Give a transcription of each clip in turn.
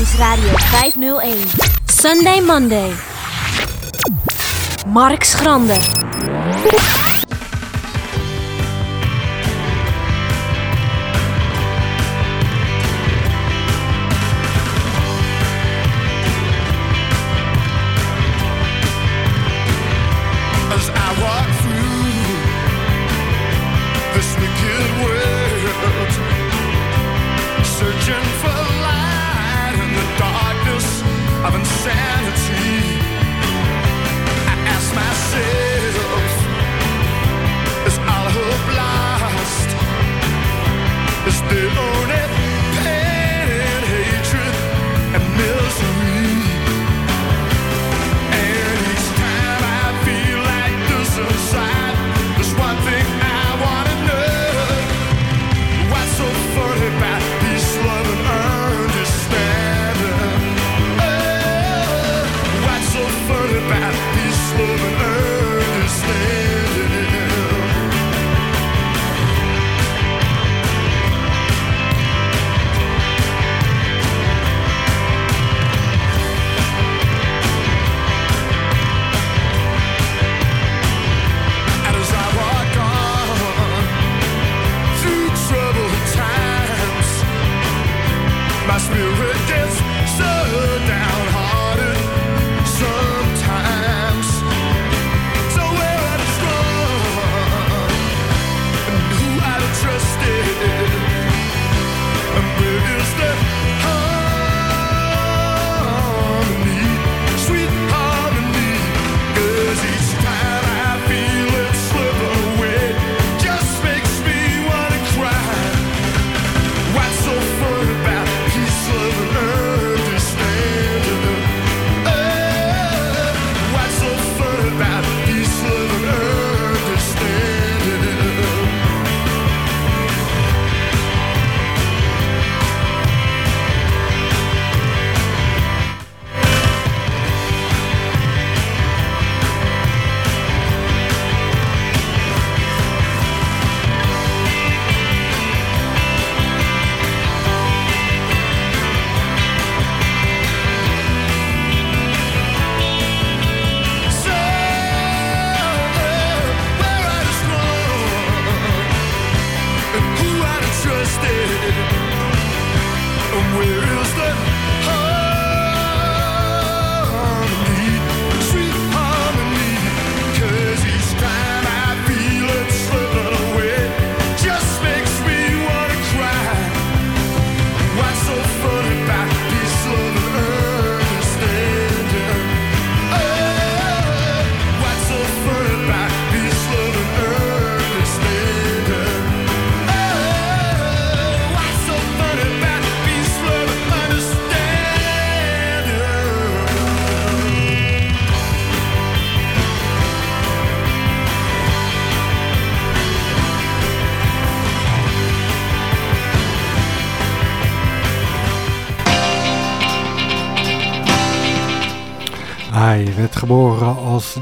is Radio 501. Sunday Monday. Mark Schrander.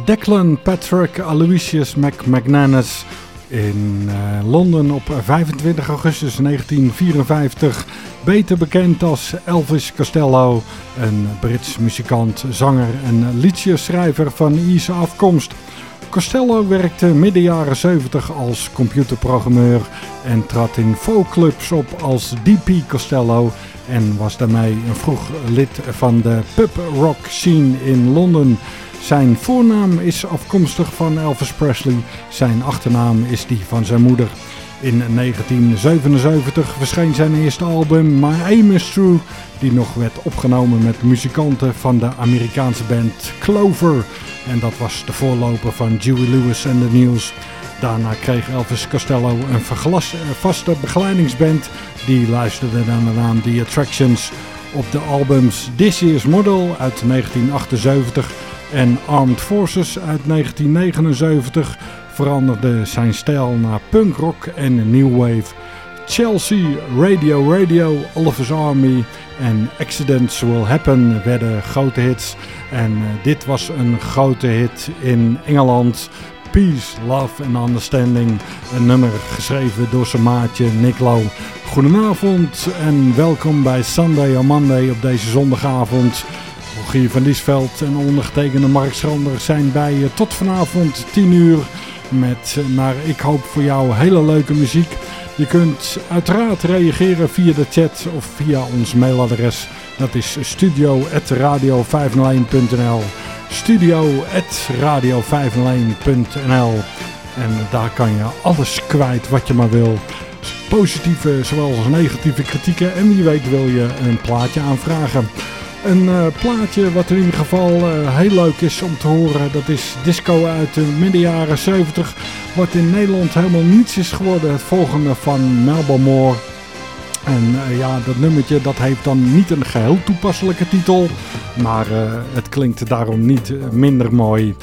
Declan Patrick Aloysius McManus in uh, Londen op 25 augustus 1954. Beter bekend als Elvis Costello, een Brits muzikant, zanger en liedjeschrijver van Ierse afkomst. Costello werkte midden jaren 70 als computerprogrammeur en trad in folkclubs op als DP Costello en was daarmee een vroeg lid van de pub rock scene in Londen. Zijn voornaam is afkomstig van Elvis Presley, zijn achternaam is die van zijn moeder. In 1977 verscheen zijn eerste album My Aim Is True, die nog werd opgenomen met muzikanten van de Amerikaanse band Clover. En dat was de voorloper van Dewey Lewis en The News. Daarna kreeg Elvis Costello een vaste begeleidingsband, die luisterde naar de naam The Attractions. Op de albums This Year's Model uit 1978 en Armed Forces uit 1979 veranderde zijn stijl naar punkrock en new wave. Chelsea, Radio Radio, Oliver's Army en Accidents Will Happen werden grote hits. En uh, dit was een grote hit in Engeland. Peace, Love and Understanding. Een nummer geschreven door zijn maatje Nick Low. Goedenavond en welkom bij Sunday on Monday op deze zondagavond. Rogier van Liesveld en ondergetekende Mark Schrander zijn bij je tot vanavond 10 uur. Met, naar ik hoop voor jou, hele leuke muziek. Je kunt uiteraard reageren via de chat of via ons mailadres. Dat is studio.radio501.nl studio.radio501.nl En daar kan je alles kwijt wat je maar wil. Positieve zowel als negatieve kritieken. En wie weet wil je een plaatje aanvragen. Een uh, plaatje wat in ieder geval uh, heel leuk is om te horen. Dat is disco uit de midden jaren 70. Wat in Nederland helemaal niets is geworden. Het volgende van Melba Moore. En uh, ja, dat nummertje dat heeft dan niet een geheel toepasselijke titel. Maar het klinkt daarom niet minder mooi.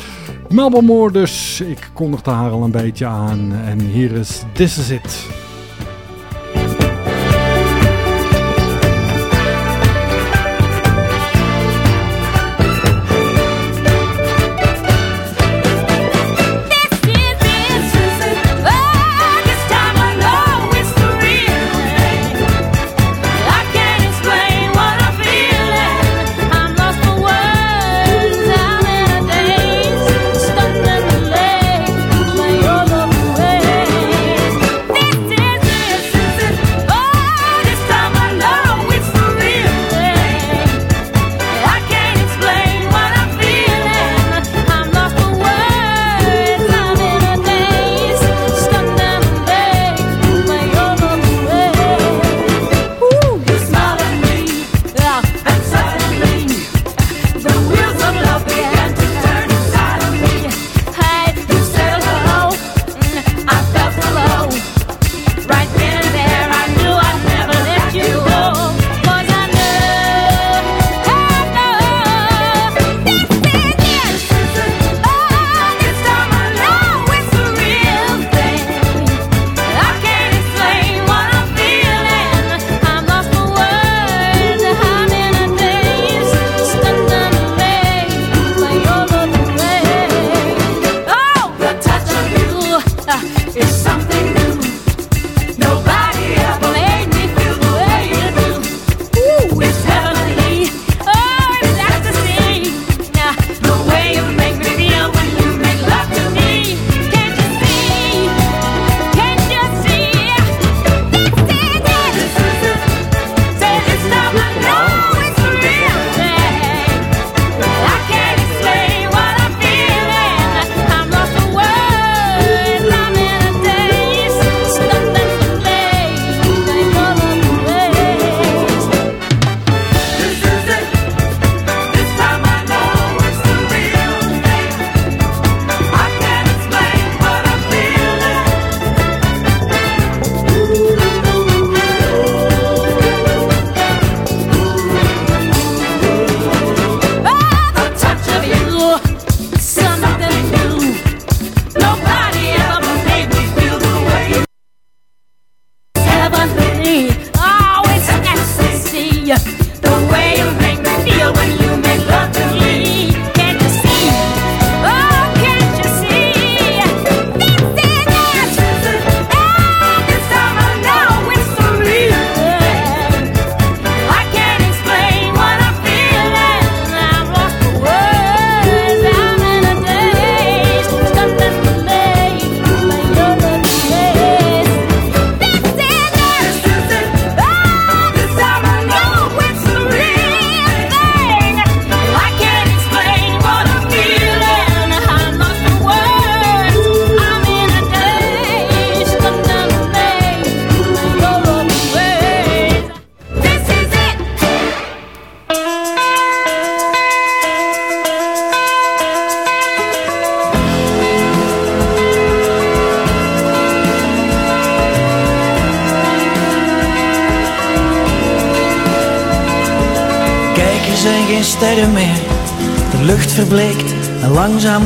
Melba Moore dus. Ik kondigde haar al een beetje aan. En hier is This Is It.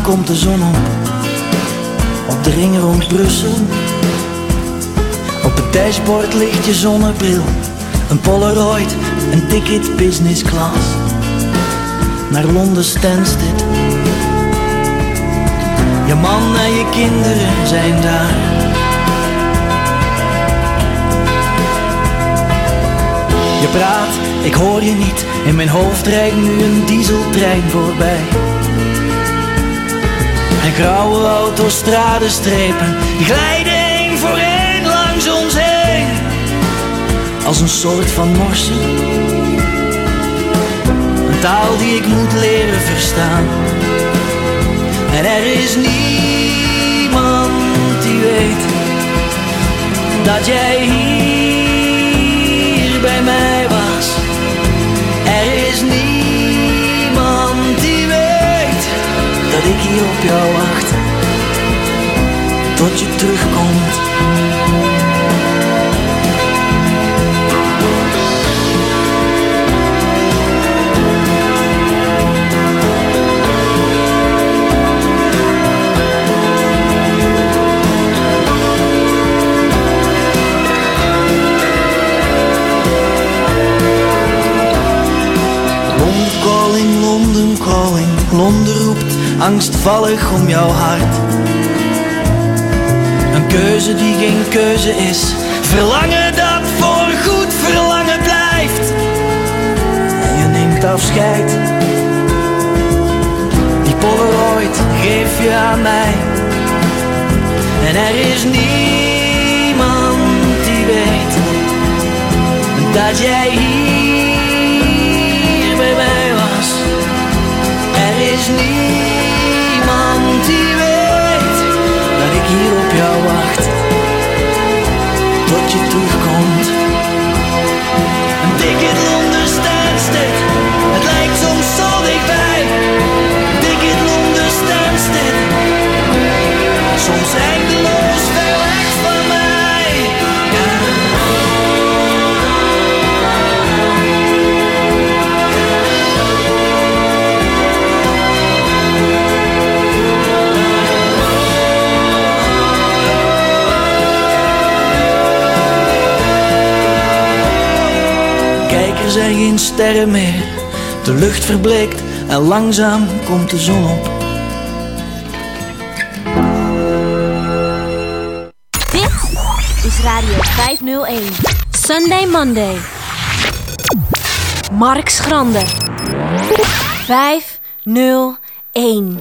Komt de zon op, op de ring rond Brussel. Op het dashboard ligt je zonnebril, een Polaroid, een ticket business class. Naar Londen Stansted. Je man en je kinderen zijn daar. Je praat, ik hoor je niet. In mijn hoofd rijdt nu een dieseltrein voorbij. Grauwe autostradenstrepen glijden één voor één langs ons heen. Als een soort van morsen. Een taal die ik moet leren verstaan. En er is niemand die weet dat jij hier bij mij was. Er is ik hier op jou wacht. Tot je terugkomt. Angstvallig om jouw hart. Een keuze die geen keuze is, verlangen dat voor goed verlangen blijft. En je neemt afscheid, die Polaroid geef je aan mij. En er is niemand die weet dat jij hier bij mij was. Er is niemand hier op jou wacht. Tot je terugkomt. Een ticket zijn geen sterren meer. De lucht verbleekt en langzaam komt de zon op. Dit is Radio 501. Sunday Monday. Mark Schrander. 501.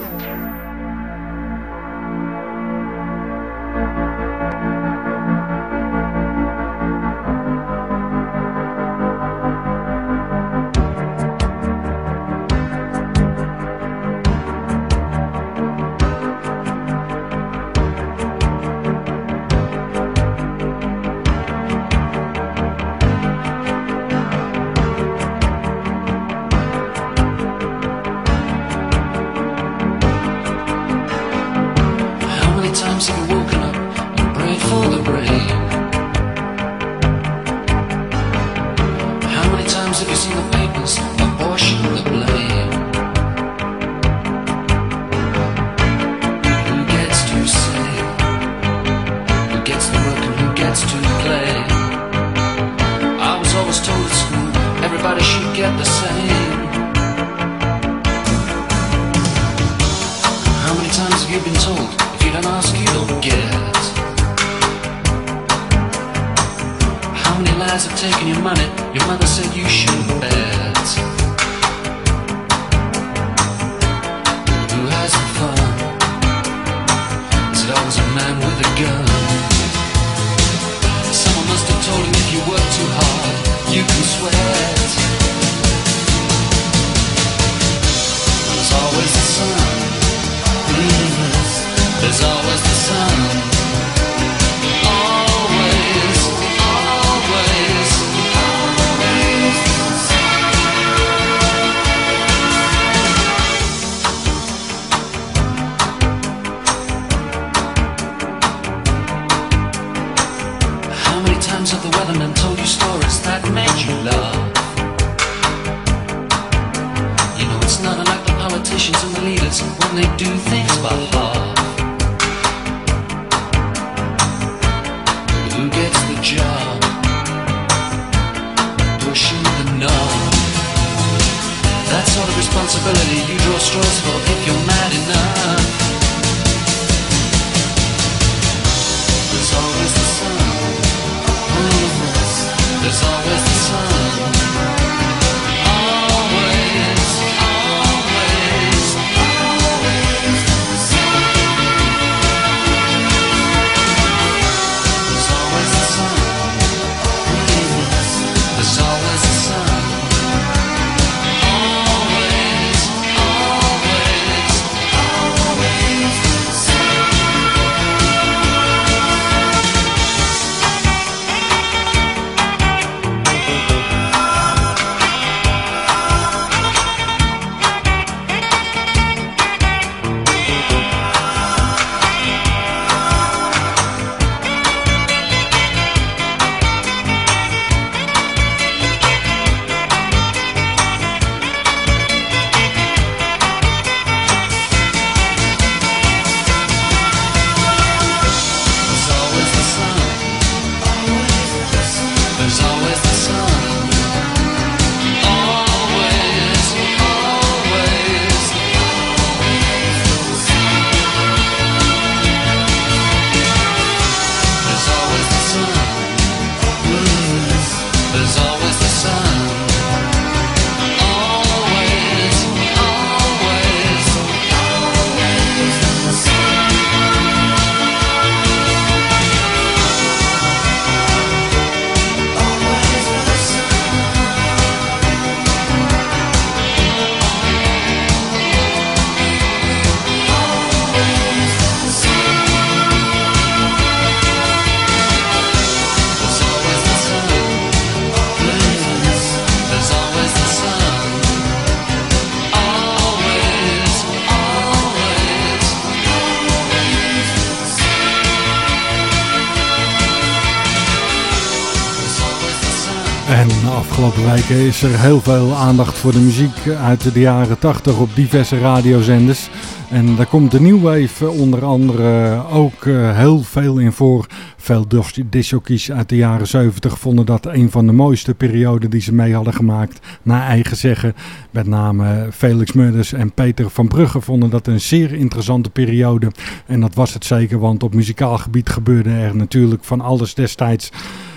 Weken is er heel veel aandacht voor de muziek uit de jaren 80 op diverse radiozenders. En daar komt de New Wave onder andere ook uh, heel veel in voor. Veel discjockeys uit de jaren 70 vonden dat een van de mooiste perioden die ze mee hadden gemaakt. Naar eigen zeggen. Met name Felix Murders en Peter van Brugge vonden dat een zeer interessante periode. En dat was het zeker, want op muzikaal gebied gebeurde er natuurlijk van alles destijds.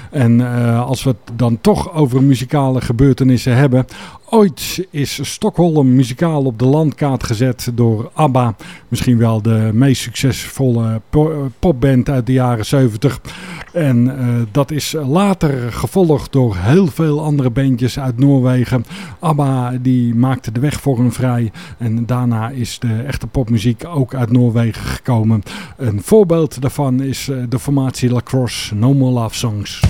En uh, als we het dan toch over muzikale gebeurtenissen hebben. Ooit is Stockholm muzikaal op de landkaart gezet door ABBA. Misschien wel de meest succesvolle popband uit de jaren 70. En uh, dat is later gevolgd door heel veel andere bandjes uit Noorwegen. ABBA die maakte de weg voor hun vrij. En daarna is de echte popmuziek ook uit Noorwegen gekomen. Een voorbeeld daarvan is uh, de formatie Lacrosse No More Love Songs.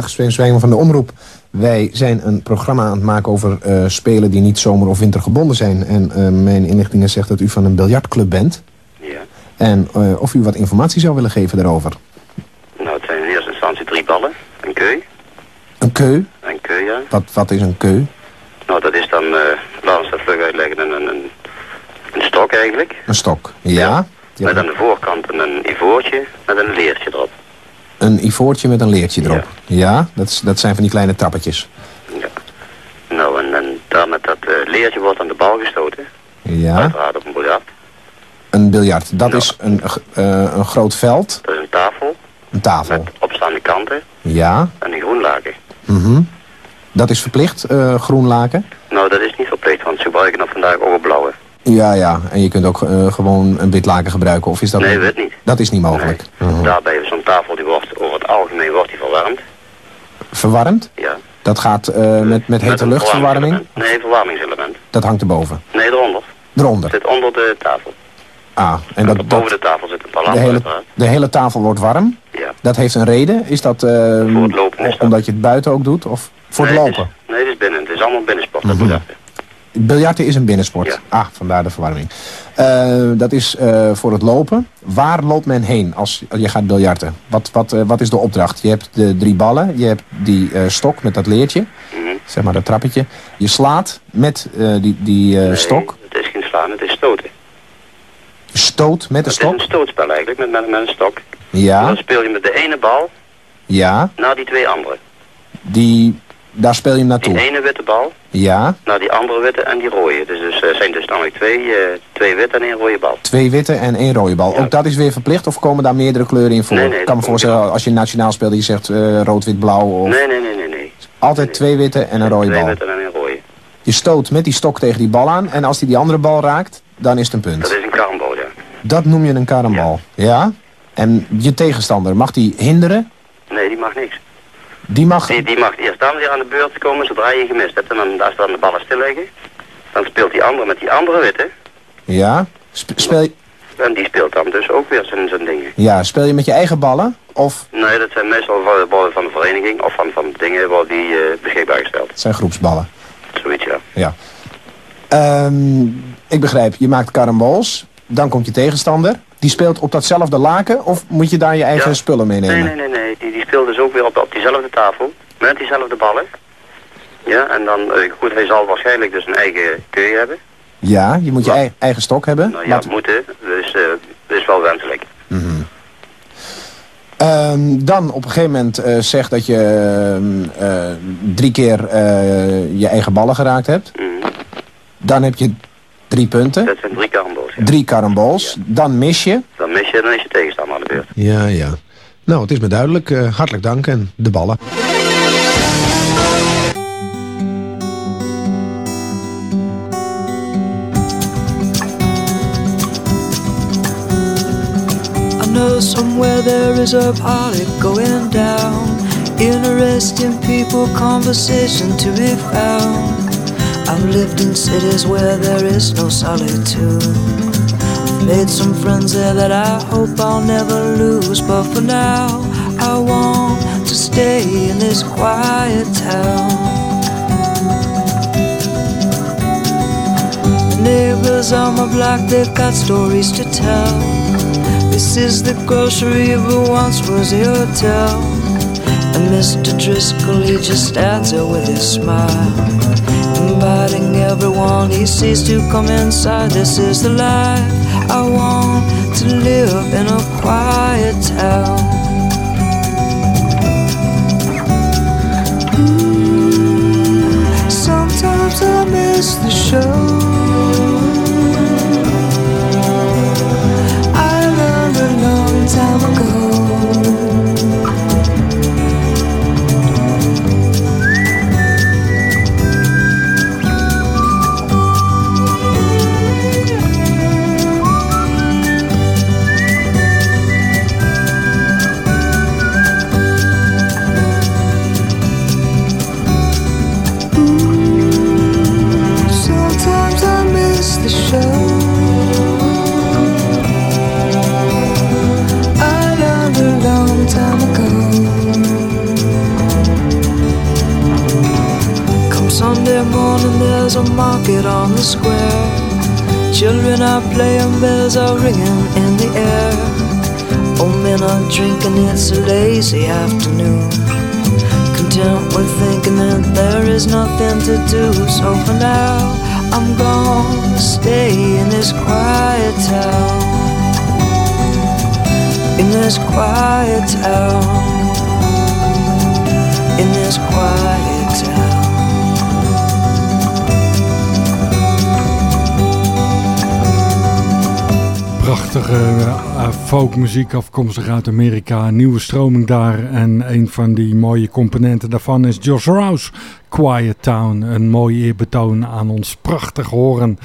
Dag, Sven van de Omroep. Wij zijn een programma aan het maken over uh, spelen die niet zomer- of wintergebonden zijn. En uh, mijn inlichtingen zegt dat u van een biljartclub bent. Ja. En uh, of u wat informatie zou willen geven daarover. Nou, het zijn in eerste instantie drie ballen. Een keu. Een keu? Een keu, ja. Wat, wat is een keu? Nou, dat is dan, laten we dat vlug uitleggen, een, een, een stok eigenlijk. Een stok, ja. ja. Met aan de voorkant een ivoortje met een leertje erop. Een ivoortje met een leertje erop. Ja, dat, is, dat zijn van die kleine trappetjes. Ja. Nou, en, en daar met dat uh, leertje wordt aan de bal gestoten. Ja. Uiteraard op een biljart. Een biljart. Dat is een, uh, een groot veld. Dat is een tafel. Een tafel. Met opstaande kanten. Ja. En een groen laken. Mhm. dat is verplicht, uh, groen laken? Nou, dat is niet verplicht, want ze gebruiken nog vandaag ook een blauwe. Ja, ja. En je kunt ook eh, gewoon een witlaken gebruiken. Of is dat Nee, weet niet. Dat is niet mogelijk. Nee. Mhm. Daarbij is zo'n tafel, die wordt over het algemeen wordt die verwarmd. Verwarmd? Ja. Dat gaat eh, met, met hete luchtverwarming? Nee, verwarmingselement. Dat hangt erboven. Nee, eronder. Eronder. Zit onder de tafel. Ah, en dat, boven de tafel zit een de, balans hele, de hele tafel wordt warm. Ja. Dat heeft een reden. Is dat eh, Voor het lopen is dat. omdat je het buiten ook doet? Of voor nee, het Het lopen? is, nee, het is binnen. Het is allemaal binnensport. Even. Biljarten is een binnensport. Ja. Ah, vandaar de verwarming. Eh, dat is eh, voor het lopen. Waar loopt men heen als je gaat biljarten? Wat, wat, eh, wat is de opdracht? Je hebt de drie ballen. Je hebt die eh, stok met dat leertje. Mhm. Zeg maar dat trappetje. Je slaat met eh, die, die Nee, stok. Het is geen slaan, het is stoten. Stoot met de Het is een stok. stootspel eigenlijk, met, met, met een stok. Ja, Dan speel je met de ene bal ja. naar die twee andere. Die, daar speel je hem Die naartoe. ene witte bal Ja, naar die andere witte en die rode. Dus er dus, zijn dus namelijk twee, eh, twee witte en één rode bal. twee witte en één rode bal. Ja. Ook dat is weer verplicht of komen daar meerdere kleuren in voor? Nee, nee, Ik kan me voorstellen als je nationaal speelt, je zegt eh, rood, wit, blauw. Of Nee, nee, nee, nee, nee. Altijd twee witte en een rode Twee bal. witte en één rode. Je stoot met die stok tegen die bal aan en als die die andere bal raakt, dan is het een punt. Dat is een karambol, ja. Dat noem je een karambal. Ja? En je tegenstander, mag die hinderen? Nee, die mag niks. Die mag... Die, die mag eerst dan weer aan de beurt komen zodra je gemist hebt. En dan, als dan de ballen stil liggen, dan speelt die andere met die andere witte. Ja? Sp- speel, je, En die speelt dan dus ook weer zijn, zijn dingen. ja, speel je met je eigen ballen? Of Nee, dat zijn meestal ballen van de vereniging of van, van dingen waar die eh, beschikbaar gesteld. het zijn groepsballen? Zoiets, ja. Ja. Ehm, ik begrijp, je maakt karambols. Dan komt je tegenstander. Die speelt op datzelfde laken of moet je daar je eigen Ja. spullen meenemen? Nee, nee, nee, nee. Die, die speelt dus ook weer op, op diezelfde tafel. Met diezelfde ballen. Ja, en dan, eh, goed, hij zal waarschijnlijk dus een eigen keu hebben. Ja, je moet je ei- eigen stok hebben. Nou ja, Laat- moeten. Dus dat is wel wenselijk. Ehm, dan op een gegeven moment eh zeg dat je ehm, eh, drie keer je eigen ballen geraakt hebt. Mhm. Dan heb je drie punten. Dat zijn drie karambols. Ja. Drie karambols. Dan mis je. Dan mis je, dan is je tegenstander aan de beurt. Ja, ja. Nou, het is me duidelijk. Eh, hartelijk dank en de ballen. I know somewhere there is a party going down. Interesting people, conversation to be found. I've lived in cities where there is no solitude. I've made some friends there that I hope I'll never lose. But for now, I want to stay in this quiet town. The neighbors on my block, they've got stories to tell. This is the grocery, but once was a hotel. And Mr. Driscoll, he just stands there with his smile, inviting everyone he sees to come inside. This is the life I want to live in a quiet town. Ooh, Sometimes I miss the show. I learned a long time ago. There's a market on the square. Children are playing, bells are ringing in the air. Old men are drinking, it's a lazy afternoon. Content with thinking that there is nothing to do. So for now, I'm gonna stay in this quiet town. In this quiet town. In this quiet Prachtige eh, folkmuziek afkomstig uit Amerika. Nieuwe stroming daar. En een van die mooie componenten daarvan is Josh Rouse. Quiet Town. Een mooi eerbetoon aan ons prachtig horen.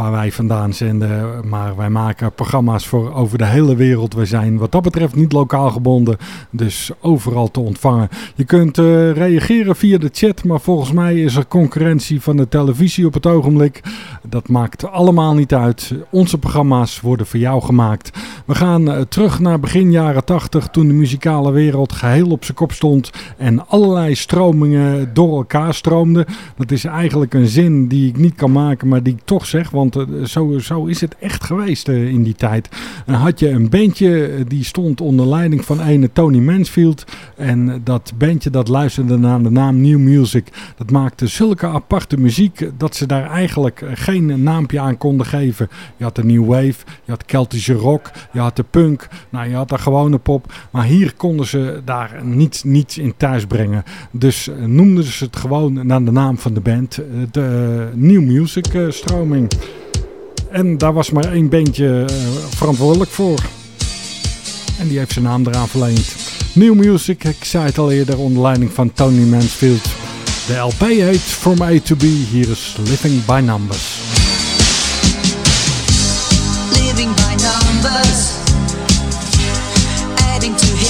Waar wij vandaan zenden. Maar wij maken programma's voor over de hele wereld. We zijn wat dat betreft niet lokaal gebonden, dus overal te ontvangen. Je kunt uh, reageren via de chat, maar volgens mij is er concurrentie van de televisie op het ogenblik. Dat maakt allemaal niet uit. Onze programma's worden voor jou gemaakt. We gaan uh, terug naar begin jaren 80 toen de muzikale wereld geheel op zijn kop stond en allerlei stromingen door elkaar stroomden. Dat is eigenlijk een zin die ik niet kan maken, maar die ik toch zeg, want uh, zo, zo is het echt geweest in die tijd. En had je een bandje die stond onder leiding van ene Tony Mansfield en dat bandje dat luisterde naar de naam New Music. Dat maakte zulke aparte muziek dat ze daar eigenlijk geen naampje aan konden geven. Je had de New Wave, je had Keltische rock, je had de punk, nou je had de gewone pop. Maar hier konden ze daar niets, niets in thuis brengen. Dus eh, noemden ze het gewoon naar de naam van de band, eh, de New Music eh, stroming. En daar was maar één bandje verantwoordelijk voor. En die heeft zijn naam eraan verleend. New Music, ik zei het al eerder, onder leiding van Tony Mansfield. De LP heet From A to B. Hier is Living by Numbers. Living by numbers. Adding to.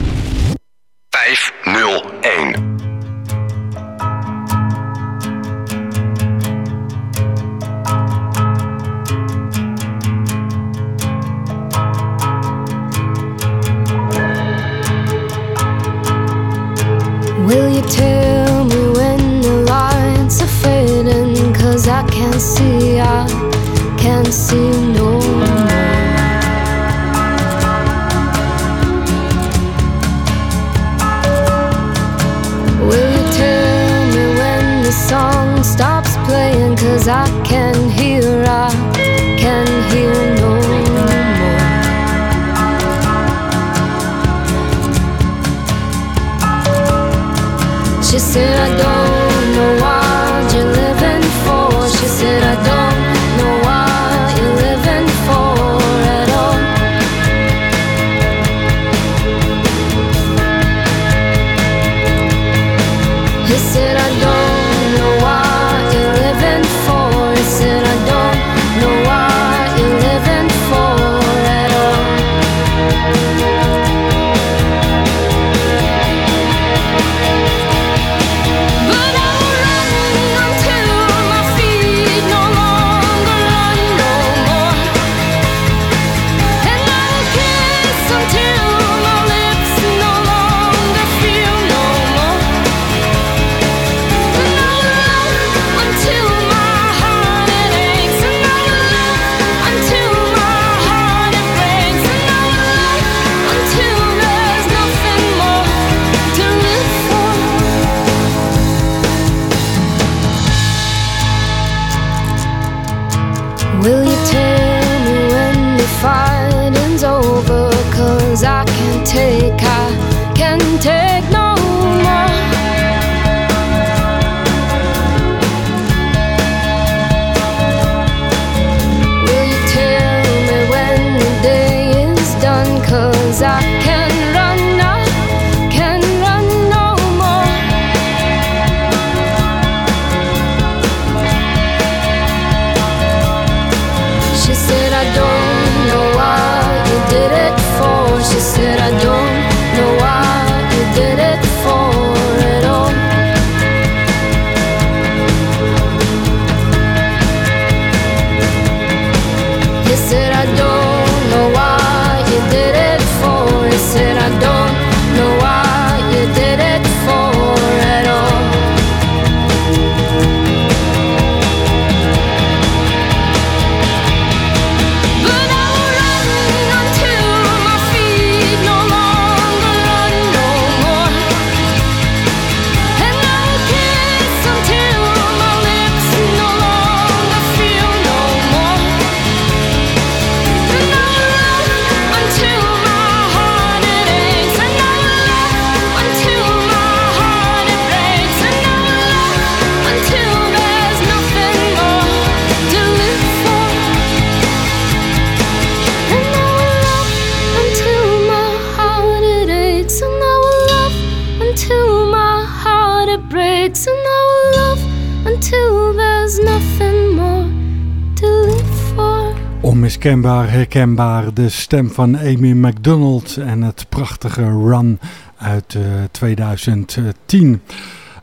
Onmiskenbaar herkenbaar de stem van Amy MacDonald en het prachtige Run uit eh, 2010.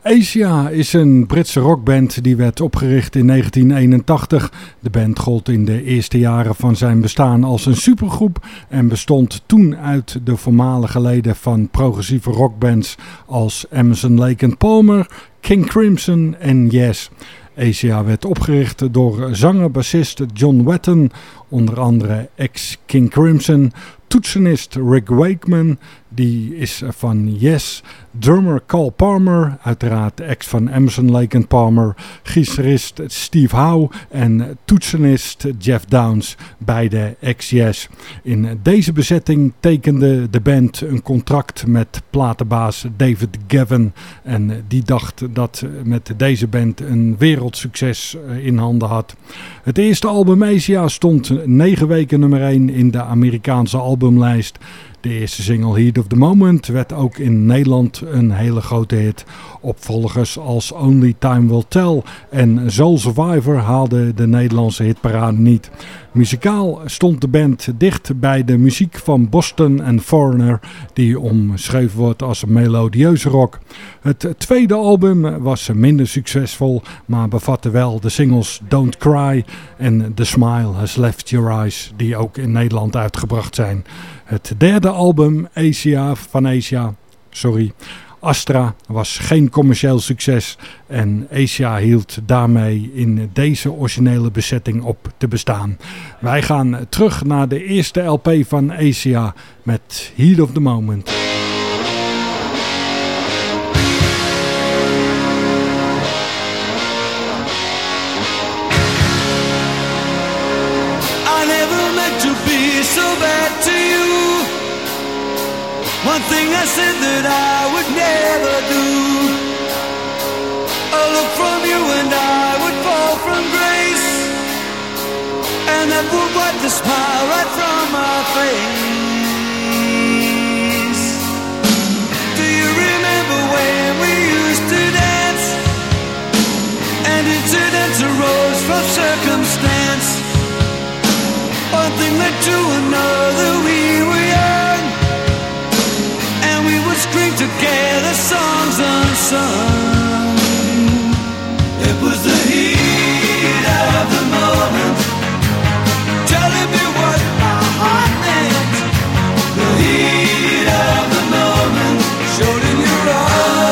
Asia is een Britse rockband die werd opgericht in 1981. De band gold in de eerste jaren van zijn bestaan als een supergroep en bestond toen uit de voormalige leden van progressieve rockbands als Emerson Lake Palmer, King Crimson en Yes. Asia werd opgericht door zanger-bassist John Wetton, onder andere ex-King Crimson, toetsenist Rick Wakeman, die is van Yes, drummer Carl Palmer, uiteraard ex van Emerson Lake and Palmer, gitarist Steve Howe en toetsenist Jeff Downs, beide ex-Yes. In deze bezetting tekende de band een contract met platenbaas David Gavin en die dacht dat met deze band een wereldsucces eh, in handen had. Het eerste album Asia stond negen weken nummer 1 in de Amerikaanse albumlijst. De eerste single Heat of the Moment werd ook in Nederland een hele grote hit. Opvolgers als Only Time Will Tell en Soul Survivor haalden de Nederlandse hitparade niet. Muzikaal stond de band dicht bij de muziek van Boston en Foreigner, die omschreven wordt als melodieuze rock. Het tweede album was minder succesvol, maar bevatte wel de singles Don't Cry en The Smile Has Left Your Eyes, die ook in Nederland uitgebracht zijn. Het derde album, Asia van Asia, sorry, Astra, was geen commercieel succes en Asia hield daarmee in deze originele bezetting op te bestaan. Wij gaan terug naar de eerste LP van Asia met Heat of the Moment. that I would never do. A look from you and I would fall from grace, and that would wipe the smile right from my face. Do you remember when we used to dance? And arose from circumstance. One thing led to another. Together songs unsung. It was the heat of the moment. Telling me what my heart meant. The heat of the moment showed in your eyes.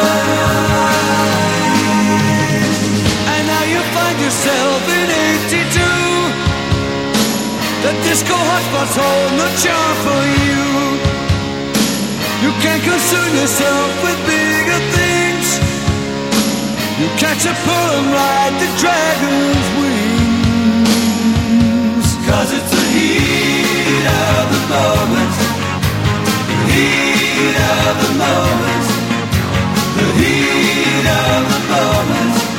And now you find yourself in 82. The disco hotspots hold no charm for you. Can't concern yourself with bigger things. You catch a pull and ride the dragon's wings. Cause it's the heat of the moment. The heat of the moment. The heat of the moment.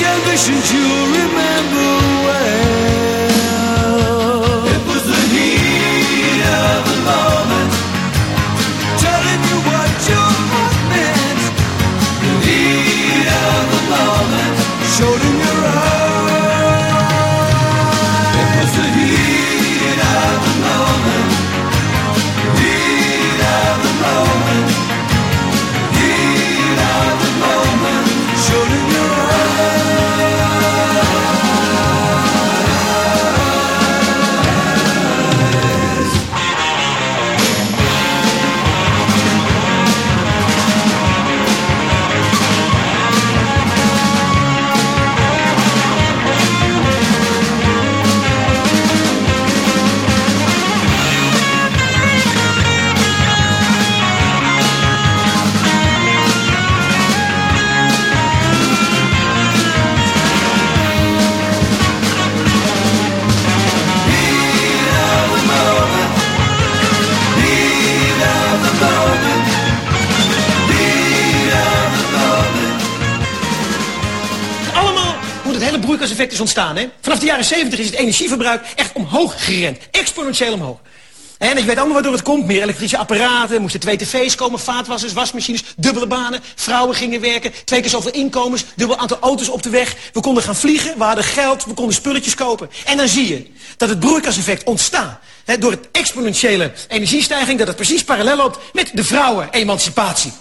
televisions you'll remember when. Broeikaseffect is ontstaan. Hè? Vanaf de jaren 70 is het energieverbruik echt omhoog gerend. Exponentieel omhoog. En je weet allemaal waardoor het komt. Meer elektrische apparaten, moesten twee tv's komen, vaatwassers, wasmachines, dubbele banen. Vrouwen gingen werken, twee keer zoveel inkomens, dubbel aantal auto's op de weg. We konden gaan vliegen, we hadden geld, we konden spulletjes kopen. En dan zie je dat het broeikaseffect ontstaat. Hè, door het exponentiële energiestijging, dat het precies parallel loopt met de vrouwen-emancipatie.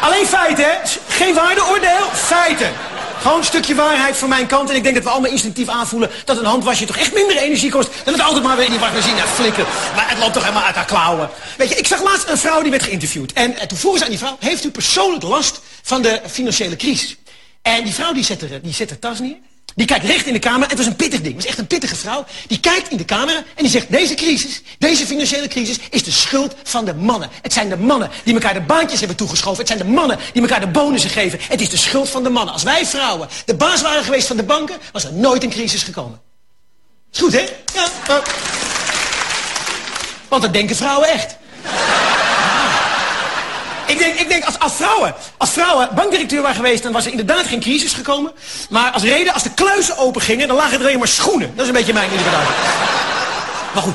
Alleen feiten, hè? Geen waardeoordeel, feiten. Gewoon een stukje waarheid van mijn kant. En ik denk dat we allemaal instinctief aanvoelen dat een handwasje toch echt minder energie kost dan het altijd maar weer in die wasmachine flikken. Maar het loopt toch helemaal uit haar klauwen. Weet je, ik zag laatst een vrouw die werd geïnterviewd. En, eh, toen vroegen ze aan die vrouw, heeft u persoonlijk last van de financiële crisis? En die vrouw die zet, er, die zet haar tas neer. Die kijkt recht in de camera. Het was een pittig ding. Het was echt een pittige vrouw. Die kijkt in de camera en die zegt... deze crisis, deze financiële crisis... is de schuld van de mannen. Het zijn de mannen die elkaar de baantjes hebben toegeschoven. Het zijn de mannen die elkaar de bonussen geven. Het is de schuld van de mannen. Als wij vrouwen de baas waren geweest van de banken... was er nooit een crisis gekomen. Is goed, hè? Ja. Want dat denken vrouwen echt. Ik denk, als, als, vrouwen, als vrouwen bankdirecteur waren geweest... dan was er inderdaad geen crisis gekomen. Maar als reden, als de kluizen open gingen... dan lagen er alleen maar schoenen. Dat is een beetje mijn interpretatie. Maar goed,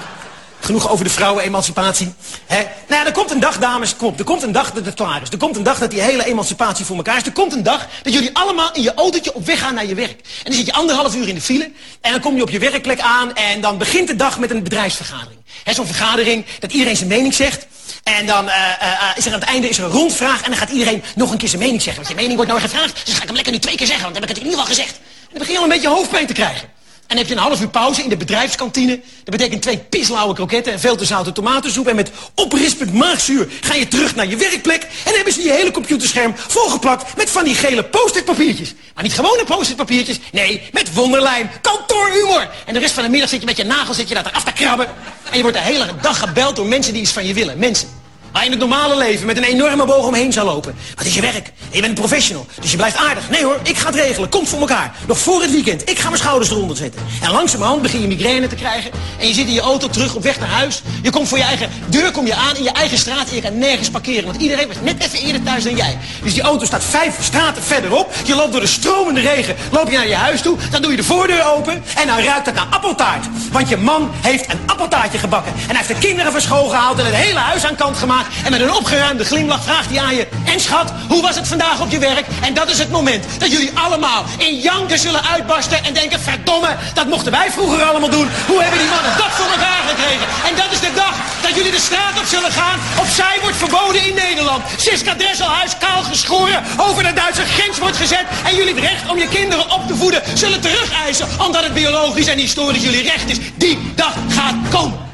genoeg over de vrouwen-emancipatie. Hè? Nou ja, er komt een dag, dames, kom. Er komt een dag dat het klaar is. Er komt een dag dat die hele emancipatie voor elkaar is. Er komt een dag dat jullie allemaal in je autootje op weg gaan naar je werk. En dan zit je anderhalf uur in de file. En dan kom je op je werkplek aan. En dan begint de dag met een bedrijfsvergadering. Zo'n vergadering dat iedereen zijn mening zegt. En dan eh, eh, eh, is er aan het einde is er een rondvraag en dan gaat iedereen nog een keer zijn mening zeggen. Want je mening wordt nou gevraagd, dus ga ik hem lekker nu twee keer zeggen, want dan heb ik het in ieder geval gezegd. En dan begin je al een beetje hoofdpijn te krijgen. En dan heb je een half uur pauze in de bedrijfskantine. Dat betekent twee pislauwe kroketten en veel te zoute tomatensoep. En met oprispend maagzuur ga je terug naar je werkplek. En dan hebben ze je hele computerscherm volgeplakt met van die gele post-it papiertjes. Maar niet gewone post-it papiertjes. Nee, met wonderlijm, kantoorhumor. En de rest van de middag zit je met je nagels zit je daar af te krabben. En je wordt de hele dag gebeld door mensen die iets van je willen. Mensen. Waar je in het normale leven met een enorme boog omheen zou lopen. Wat is je werk? Je bent een professional, dus je blijft aardig. Nee hoor, ik ga het regelen. Komt voor elkaar. Nog voor het weekend. Ik ga mijn schouders eronder zetten. En langzamerhand begin je migraine te krijgen. En je zit in je auto terug op weg naar huis. Je komt voor je eigen deur kom je aan in je eigen straat. En je kan nergens parkeren. Want iedereen was net even eerder thuis dan jij. Dus die auto staat vijf straten verderop. Je loopt door de stromende regen. Loop je naar je huis toe. Dan doe je de voordeur open. En dan ruikt het naar appeltaart. Want je man heeft een appeltaartje gebakken. En hij heeft de kinderen van school gehaald. En het hele huis aan kant gemaakt. En met een opgeruimde glimlach vraagt hij aan je... En schat, hoe was het vandaag op je werk? En dat is het moment dat jullie allemaal in janken zullen uitbarsten... en denken, verdomme, dat mochten wij vroeger allemaal doen. Hoe hebben die mannen dat voor elkaar gekregen? En dat is de dag dat jullie de straat op zullen gaan. Opzij wordt verboden in Nederland. Siska Dresselhuis kaal geschoren over de Duitse grens wordt gezet... en jullie het recht om je kinderen op te voeden zullen terugeisen... omdat het biologisch en historisch jullie recht is. Die dag gaat komen.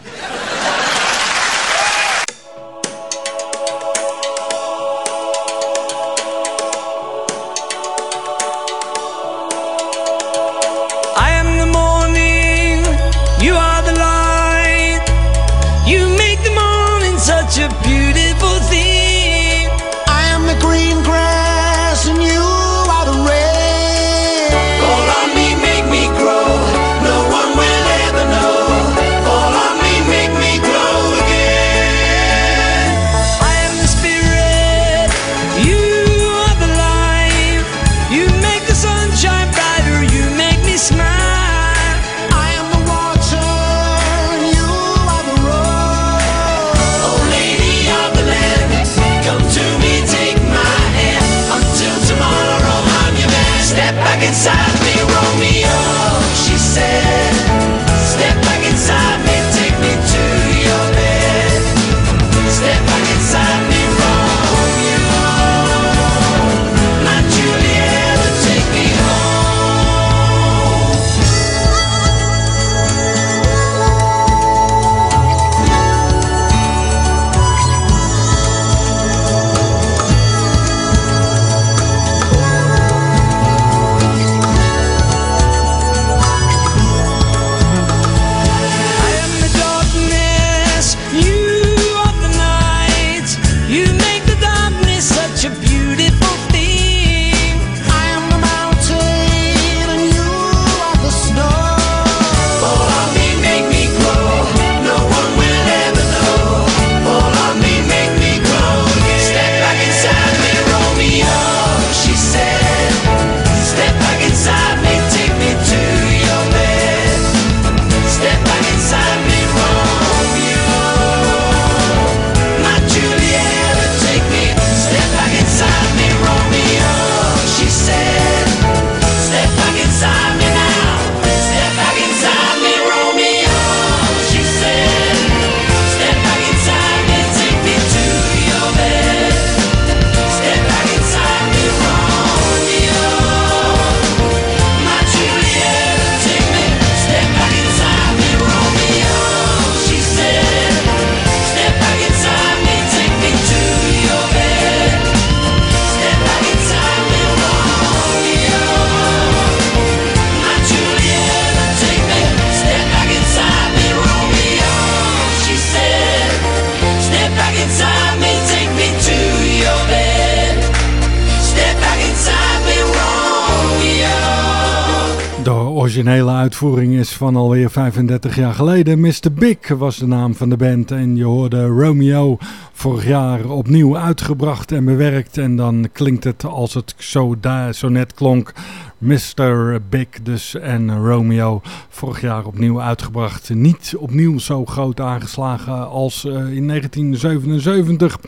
Van alweer 35 jaar geleden. Mr. Big was de naam van de band. En je hoorde Romeo vorig jaar opnieuw uitgebracht en bewerkt. En dan klinkt het als het zo, zo net klonk. Mr. Big dus en Romeo vorig jaar opnieuw uitgebracht. Niet opnieuw zo groot aangeslagen als eh, in 1977.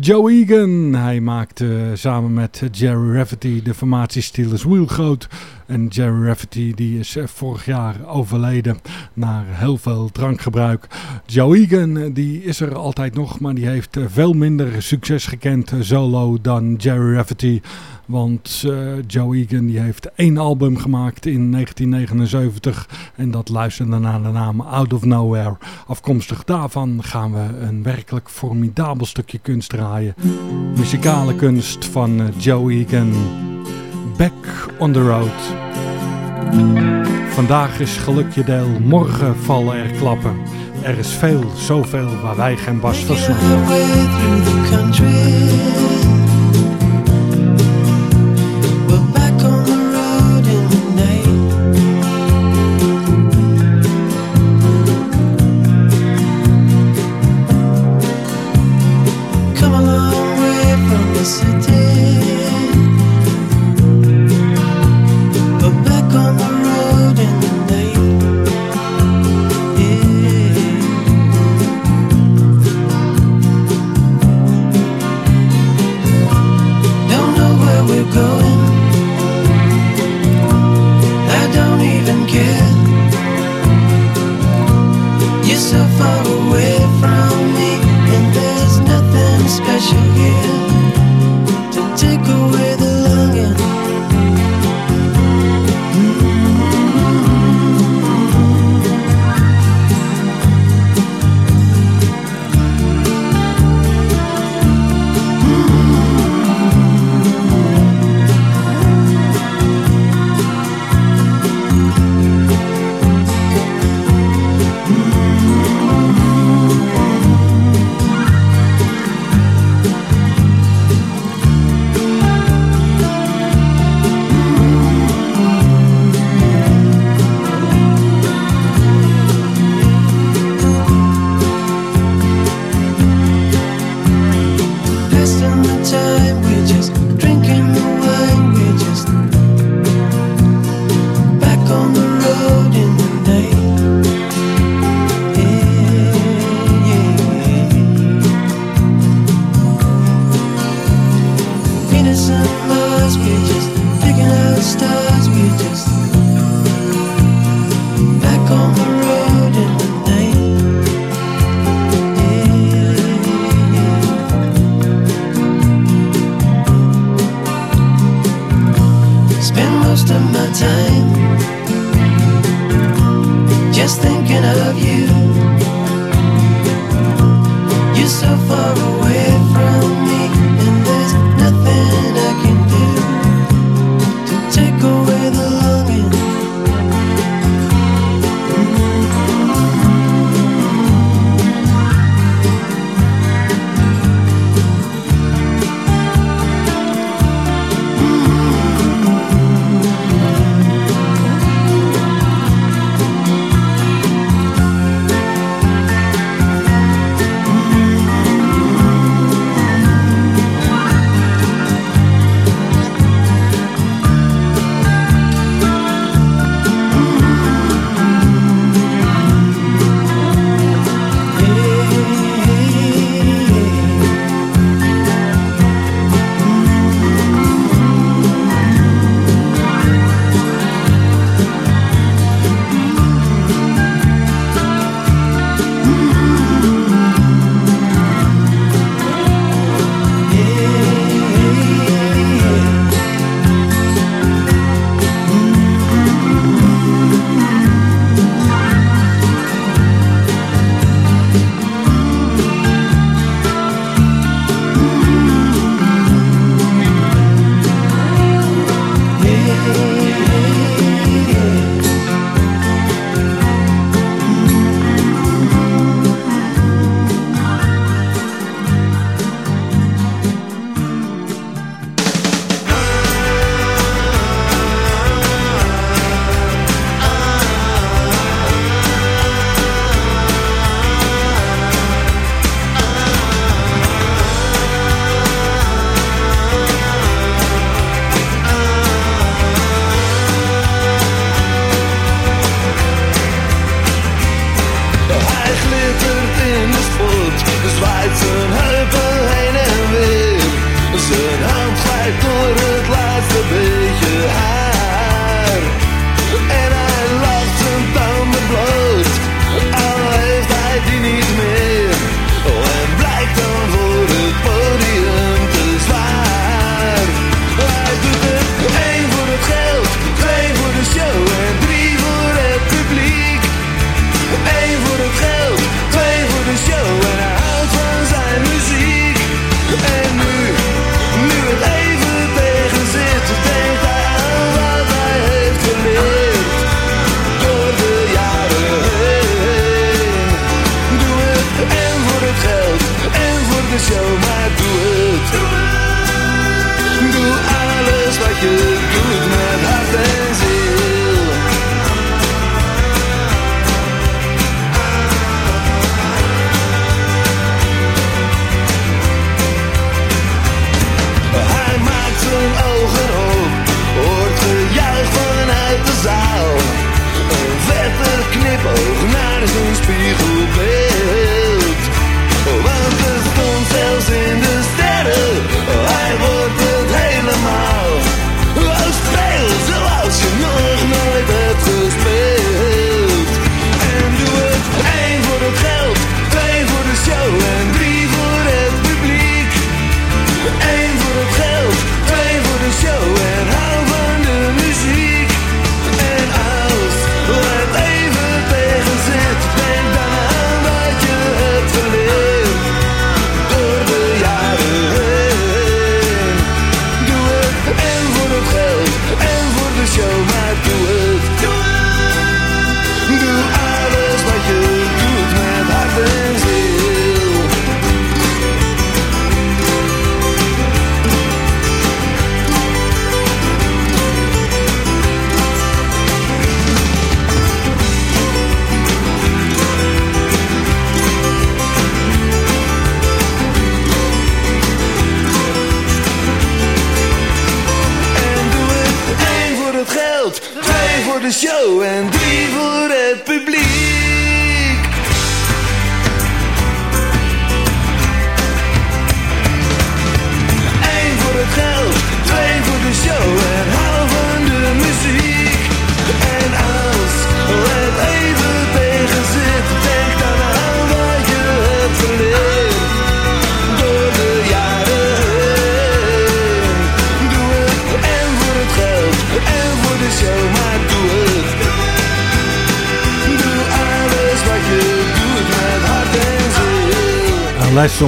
Joe Egan, hij maakte samen met Jerry Rafferty de formatie Steelers Wheel groot. En Jerry Rafferty die is eh, vorig jaar overleden na heel veel drankgebruik. Joe Egan eh, die is er altijd nog, maar die heeft eh, veel minder succes gekend solo dan Jerry Rafferty. Want Joe Egan die heeft één album gemaakt in 1979 en dat luisterde naar de naam Out of Nowhere. Afkomstig daarvan gaan we een werkelijk formidabel stukje kunst draaien. Muzikale kunst van Joe Egan. Back on the road. Vandaag is geluk je deel, morgen vallen er klappen. Er is veel, zoveel waar wij geen bas van snappen.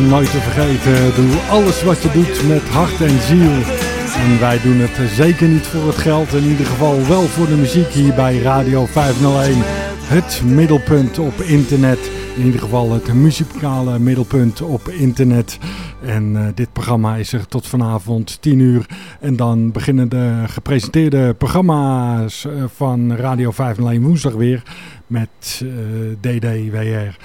Nooit te vergeten. Doe alles wat je doet met hart en ziel. En wij doen het zeker niet voor het geld. In ieder geval wel voor de muziek hier bij Radio 501. Het middelpunt op internet. In ieder geval het muzikale middelpunt op internet. En eh, dit programma is er tot vanavond 10 uur. En dan beginnen de gepresenteerde programma's eh, van Radio 501 woensdag weer. Met eh, DDWR.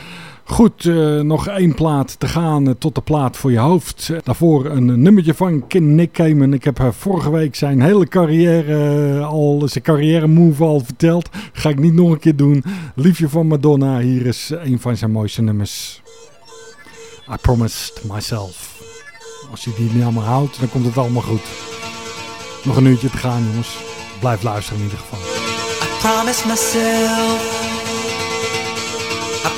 Goed, eh, nog één plaat te gaan eh, tot de plaat voor je hoofd. Eh, daarvoor een nummertje van Kin Nick Cayman. Ik heb vorige week zijn hele carrière al, zijn carrière move al verteld. Ga ik niet nog een keer doen. Liefje van Madonna, hier is een van zijn mooiste nummers. I promised myself. Als je die niet allemaal houdt, dan komt het allemaal goed. Nog een uurtje te gaan, jongens. Blijf luisteren in ieder geval. I promised myself.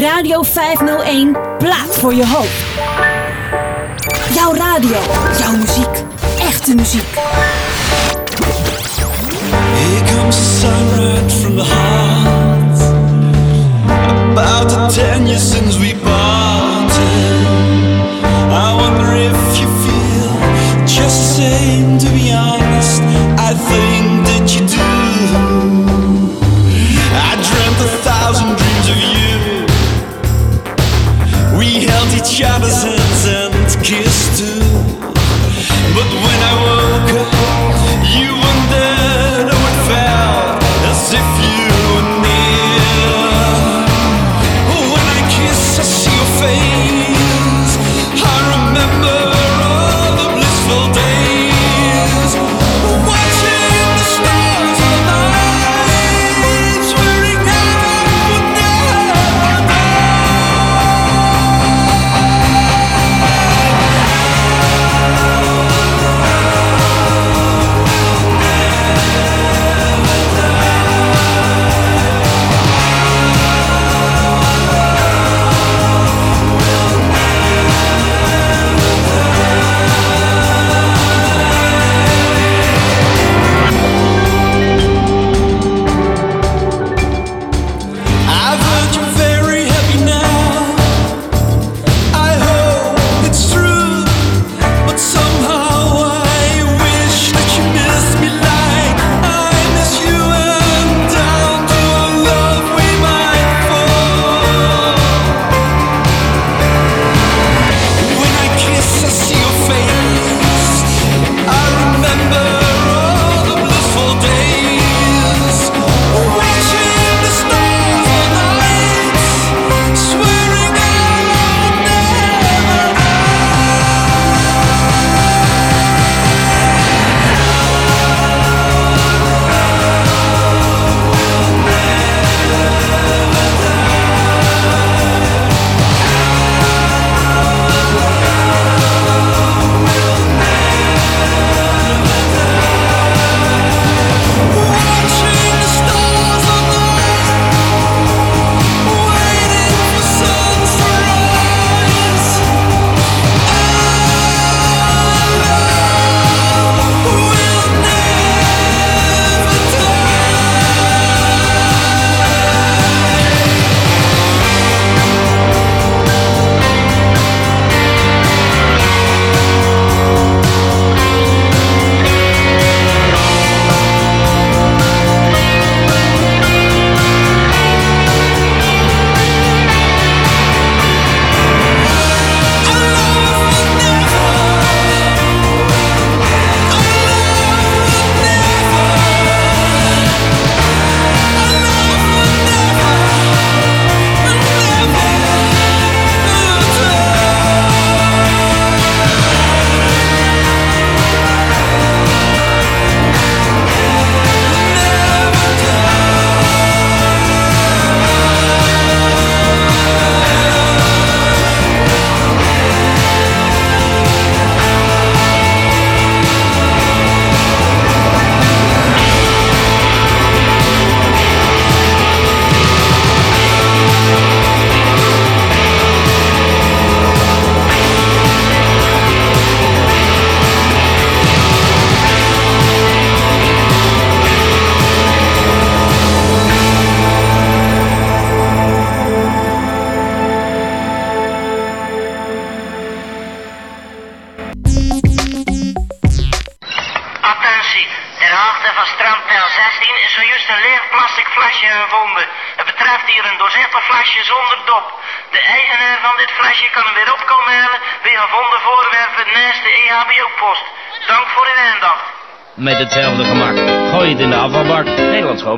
Radio 501 plaat voor je hoop. Jouw radio, jouw muziek, echte muziek. Here comes the sun red from the heart About the ten years since we parted I wonder if you feel just the same each.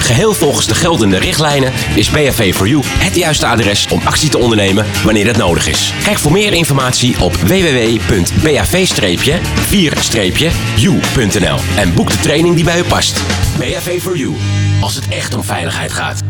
Geheel volgens de geldende richtlijnen is BHV for You het juiste adres om actie te ondernemen wanneer dat nodig is. Kijk voor meer informatie op www.bav-4-u.nl en boek de training die bij u past. BHV for You, als het echt om veiligheid gaat.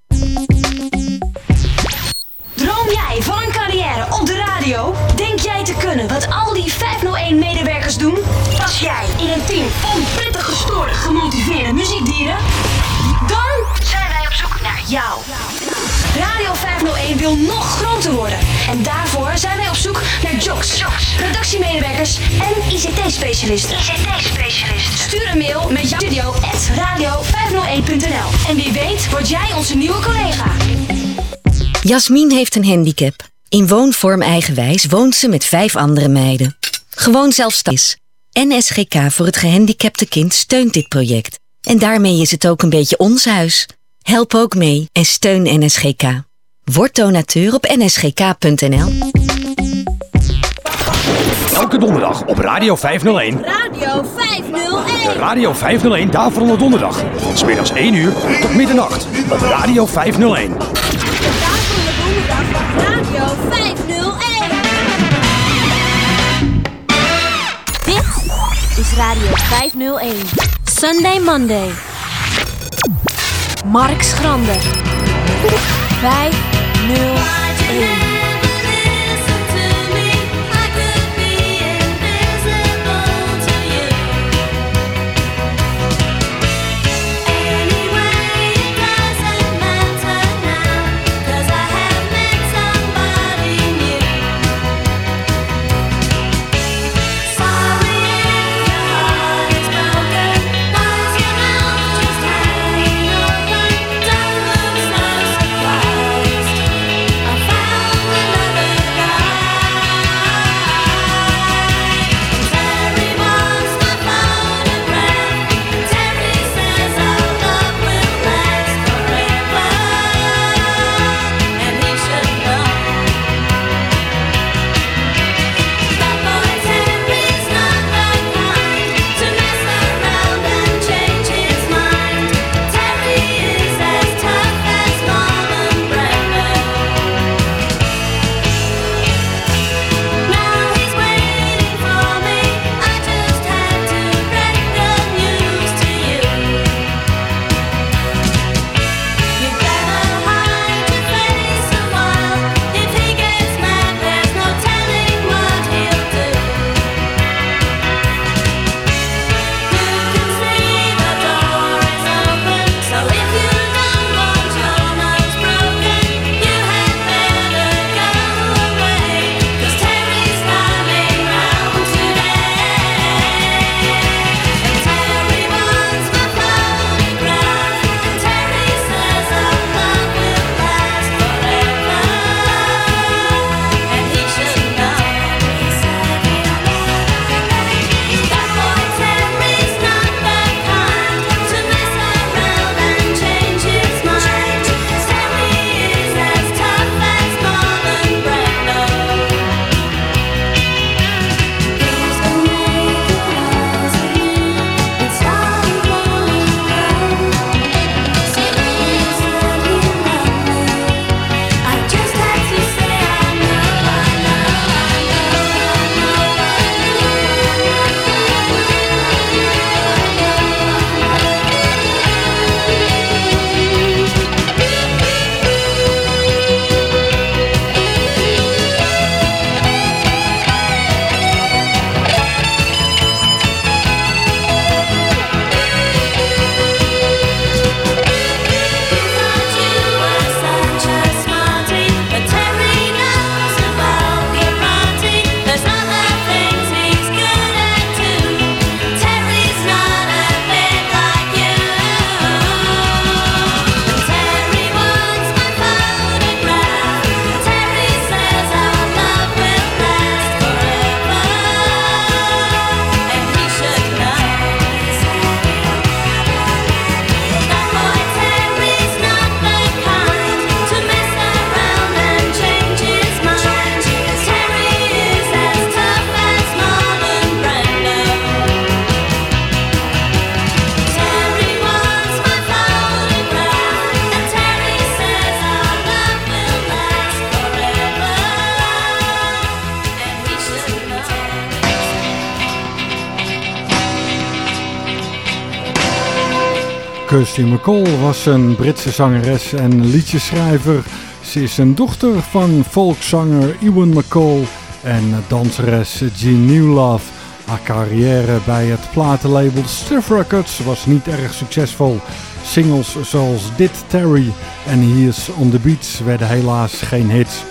Wil nog groter worden. En daarvoor zijn wij op zoek naar jocks, redactiemedewerkers en ICT-specialisten. ICT-specialisten. Stuur een mail met jouw studio at radio501.nl. En wie weet word jij onze nieuwe collega. Jasmin heeft een handicap. In woonvorm eigenwijs woont ze met vijf andere meiden. Gewoon zelfstandig. NSGK voor het gehandicapte kind steunt dit project. En daarmee is het ook een beetje ons huis. Help ook mee en steun NSGK. Word donateur op nsgk.nl. Elke donderdag op Radio 501. Radio 501. De Radio 501 Daverende Donderdag. Van 's middags 1 uur tot middernacht. Op Radio 501. Radio 501. Dit is Radio 501. Sunday Monday. Mark Schrander. 501. Don't Kirsty McCall was een Britse zangeres en liedjeschrijver. Ze is een dochter van volkszanger Ewan McCall en danseres Jean Newlove. Haar carrière bij het platenlabel Stiff Records was niet erg succesvol. Singles zoals Dit Terry en Here's on the Beach werden helaas geen hits.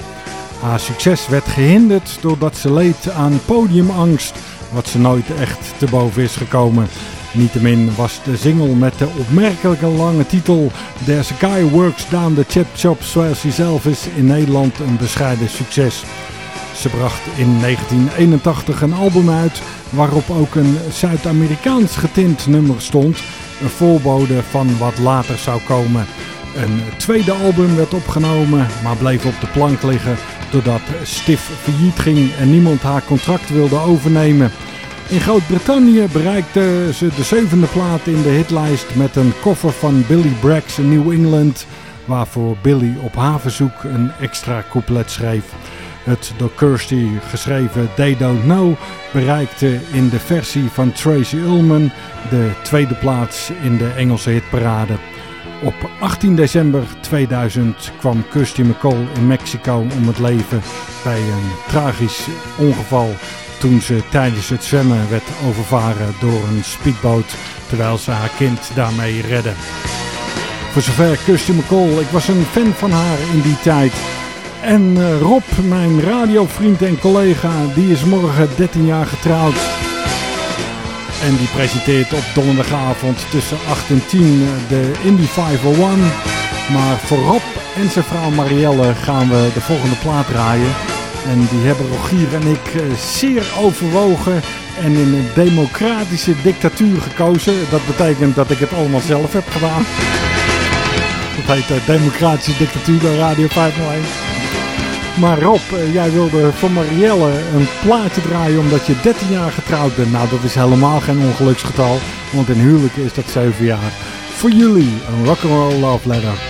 Haar succes werd gehinderd doordat ze leed aan podiumangst, wat ze nooit echt te boven is gekomen. Niettemin was de single met de opmerkelijke lange titel There's a Guy Works Down the Chip Shop zoals hij zelf is in Nederland een bescheiden succes. Ze bracht in 1981 een album uit waarop ook een Zuid-Amerikaans getint nummer stond, een voorbode van wat later zou komen. Een tweede album werd opgenomen, maar bleef op de plank liggen doordat Stiff failliet ging en niemand haar contract wilde overnemen. In Groot-Brittannië bereikte ze de zevende plaat in de hitlijst met een koffer van Billy Bragg's New England, waarvoor Billy op haar verzoek een extra couplet schreef. Het door Kirsty geschreven They Don't Know bereikte in de versie van Tracy Ullman de tweede plaats in de Engelse hitparade. Op 18 december 2000 kwam Kirsty McCall in Mexico om het leven bij een tragisch ongeval toen ze tijdens het zwemmen werd overvaren door een speedboot terwijl ze haar kind daarmee redde. Voor zover Kirsty McCall, ik was een fan van haar in die tijd. En eh, Rob, mijn radiovriend en collega, die is morgen 13 jaar getrouwd. En die presenteert op donderdagavond tussen 8 en 10 eh, de Indie 501. Maar voor Rob en zijn vrouw Marielle gaan we de volgende plaat draaien. En die hebben Rogier en ik eh, zeer overwogen en in een democratische dictatuur gekozen. Dat betekent dat ik het allemaal zelf heb gedaan. Dat heet eh, democratische dictatuur bij Radio 501. Maar Rob, eh, jij wilde voor Marielle een plaatje draaien omdat je 13 jaar getrouwd bent. Nou, dat is helemaal geen ongeluksgetal, want in huwelijken is dat 7 jaar. Voor jullie een rock'n'roll love letter.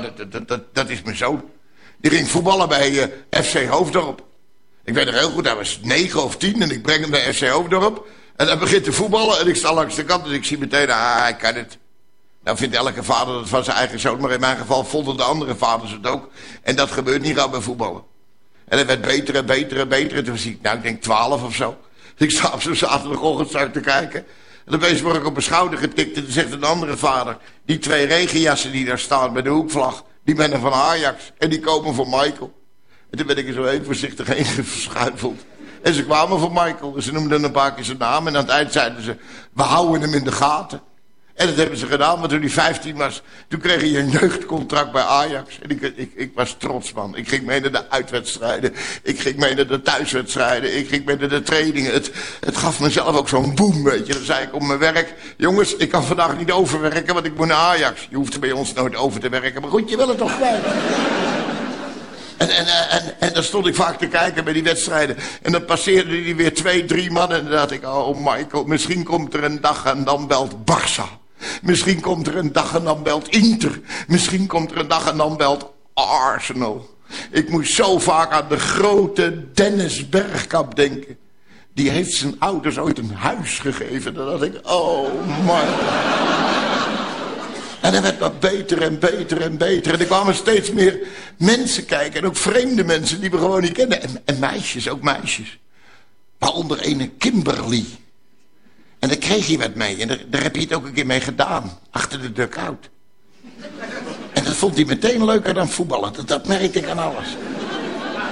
Dat, dat, dat, is mijn zoon. Die ging voetballen bij eh, FC Hoofddorp. Ik weet nog heel goed, hij was negen of tien en ik breng hem naar FC Hoofddorp. En hij begint te voetballen en ik sta langs de kant en ik zie meteen, ah, hij kan het. Nou vindt elke vader dat van zijn eigen zoon, maar in mijn geval vonden de andere vaders het ook. En dat gebeurt niet gauw bij voetballen. En het werd beter en beter en beter. En toen was ik, nou ik denk twaalf of zo. Dus ik sta op zo'n zaterdagochtend ik te kijken. En opeens word ik op mijn schouder getikt en dan zegt een andere vader... die twee regenjassen die daar staan met de hoekvlag... die ben van Ajax en die komen voor Michael. En toen ben ik er zo even voorzichtig heen verschuifeld. En ze kwamen voor Michael. Dus ze noemden een paar keer zijn naam. En aan het eind zeiden ze, we houden hem in de gaten. En dat hebben ze gedaan, want toen hij 15 was... toen kreeg hij een jeugdcontract bij Ajax. En ik, ik, ik was trots, man. Ik ging mee naar de uitwedstrijden. Ik ging mee naar de thuiswedstrijden. Ik ging mee naar de trainingen. Het, het gaf mezelf ook zo'n boem, weet je. Dan zei ik op mijn werk... jongens, ik kan vandaag niet overwerken, want ik moet naar Ajax. Je hoeft bij ons nooit over te werken. Maar goed, je wil het toch kwijt. En, en, en, en dan stond ik vaak te kijken bij die wedstrijden. En dan passeerde die weer twee, drie mannen. En dan dacht ik, oh Michael, misschien komt er een dag en dan belt Barça. Misschien komt er een dag en dan belt Inter. Misschien komt er een dag en dan belt Arsenal. Ik moest zo vaak aan de grote Dennis Bergkamp denken. Die heeft zijn ouders ooit een huis gegeven. Dan dacht ik, oh man. En dat werd maar beter en beter en beter. En er kwamen steeds meer mensen kijken. En ook vreemde mensen die we gewoon niet kennen. En, en meisjes, ook meisjes. Waaronder ene Kimberly. En daar kreeg hij wat mee. En daar, heb je het ook een keer mee gedaan. Achter de dugout. En dat vond hij meteen leuker dan voetballen. Dat, merkte ik aan alles.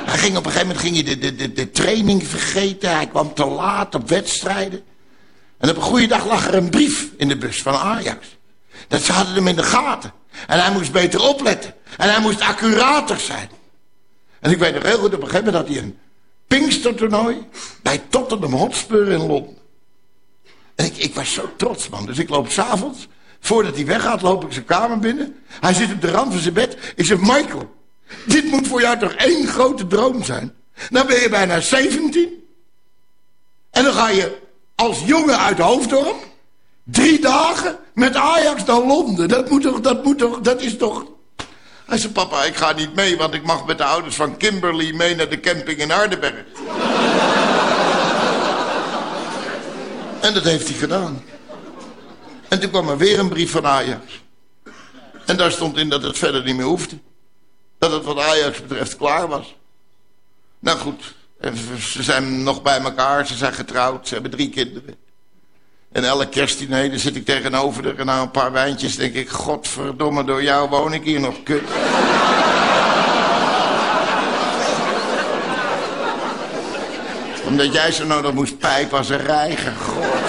Hij ging op een gegeven moment ging hij de, de, de, de training vergeten. Hij kwam te laat op wedstrijden. En op een goede dag lag er een brief in de bus van Ajax. Dat ze hadden hem in de gaten. En hij moest beter opletten. En hij moest accurater zijn. En ik weet nog heel goed, op een gegeven moment had hij een Pinkstertoernooi bij Tottenham Hotspur in Londen. En ik, ik was zo trots, man. Dus ik loop s'avonds, voordat hij weggaat, loop ik zijn kamer binnen. Hij zit op de rand van zijn bed. Ik zeg, Michael, dit moet voor jou toch één grote droom zijn? Dan ben je bijna 17. En dan ga je als jongen uit Hoofddorp drie dagen met Ajax naar Londen. Dat moet toch, dat moet toch, dat is toch... Hij zei, papa, ik ga niet mee, want ik mag met de ouders van Kimberly mee naar de camping in Hardenberg. En dat heeft hij gedaan. En toen kwam er weer een brief van Ajax. En daar stond in dat het verder niet meer hoefde. Dat het wat Ajax betreft klaar was. Nou goed, ze zijn nog bij elkaar, ze zijn getrouwd, ze hebben drie kinderen. En elke kerstdiner, zit ik tegenover haar en na een paar wijntjes denk ik... Godverdomme, door jou woon ik hier nog, kut. Omdat jij zo nodig moest pijpen als een reiger, god.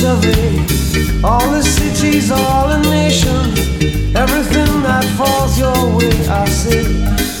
Survey. All the cities, all the nations, everything that falls your way, I say.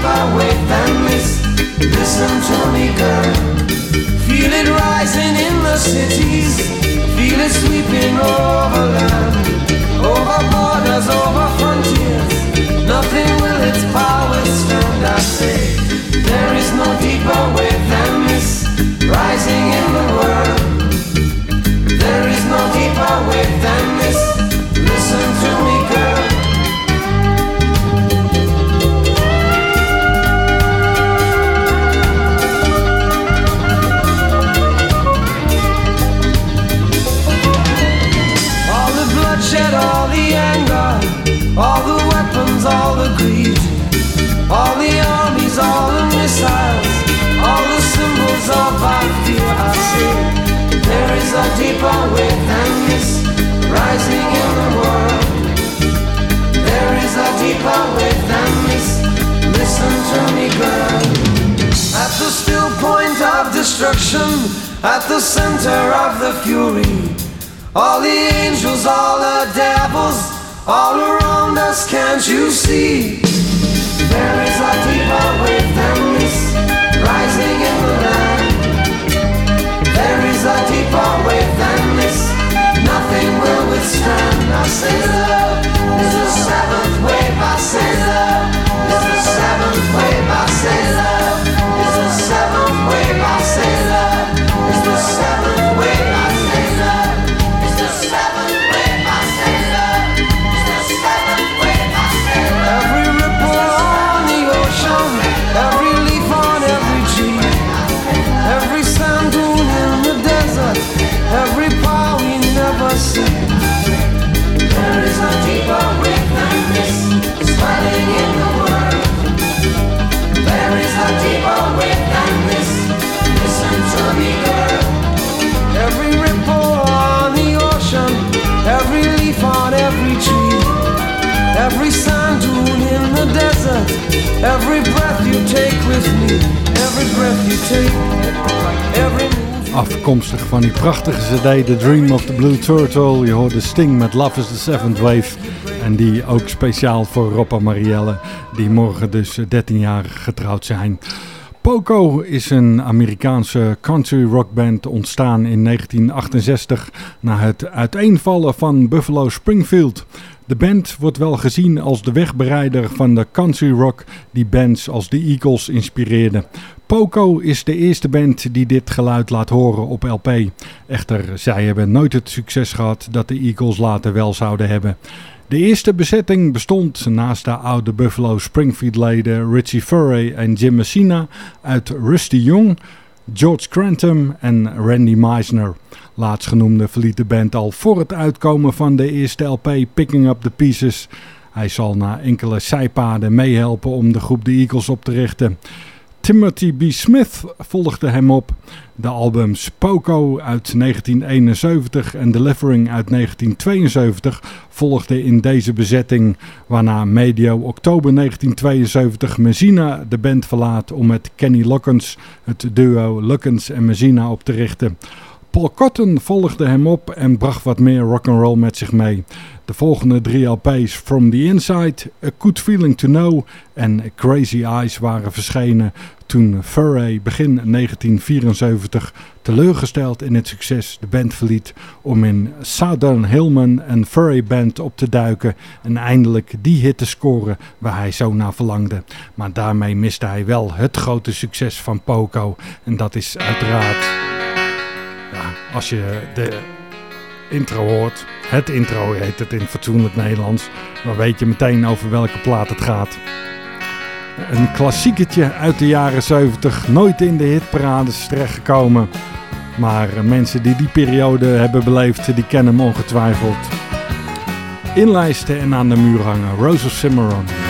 if I wake and miss. Listen to me, girl. Feel it rising in the cities. Feel it sweeping over land, over borders, over frontiers. Nothing will its power stand. I say. Cd The Dream of the Blue Turtle. Je hoorde Sting met Love is the Seventh Wave. En die ook speciaal voor Rob Marielle. Die morgen dus 13 jaar getrouwd zijn. Poco is een Amerikaanse country rockband ontstaan in 1968 na het uiteenvallen van Buffalo Springfield. De band wordt wel gezien als de wegbereider van de country rock die bands als de Eagles inspireerden. Poco is de eerste band die dit geluid laat horen op LP. Echter, zij hebben nooit het succes gehad dat de Eagles later wel zouden hebben. De eerste bezetting bestond naast de oude Buffalo Springfield-leden Richie Furray en Jim Messina uit Rusty Young, George Crantham en Randy Meisner. Laatstgenoemde verliet de band al voor het uitkomen van de eerste LP Picking Up The Pieces. Hij zal na enkele zijpaden meehelpen om de groep The Eagles op te richten. Timothy B. Smith volgde hem op. De albums Poco uit 1971 en Delivering uit 1972 volgden in deze bezetting, waarna medio oktober 1972 Messina de band verlaat om met Kenny Loggins het duo Loggins en Messina op te richten. Paul Cotton volgde hem op en bracht wat meer rock'n'roll met zich mee. De volgende drie LP's From the Inside, A Good Feeling to Know en Crazy Eyes waren verschenen toen Furray begin 1974 teleurgesteld in het succes de band verliet om in Southern Hillman en Furray Band op te duiken en eindelijk die hit te scoren waar hij zo naar verlangde. Maar daarmee miste hij wel het grote succes van Poco en dat is uiteraard als je de intro hoort, het intro heet het in fatsoenlijk Nederlands, dan weet je meteen over welke plaat het gaat. Een klassieketje uit de jaren 70, nooit in de hitparades terechtgekomen. Maar mensen die die periode hebben beleefd, die kennen hem ongetwijfeld. Inlijsten en aan de muur hangen. Rose of Cimarron.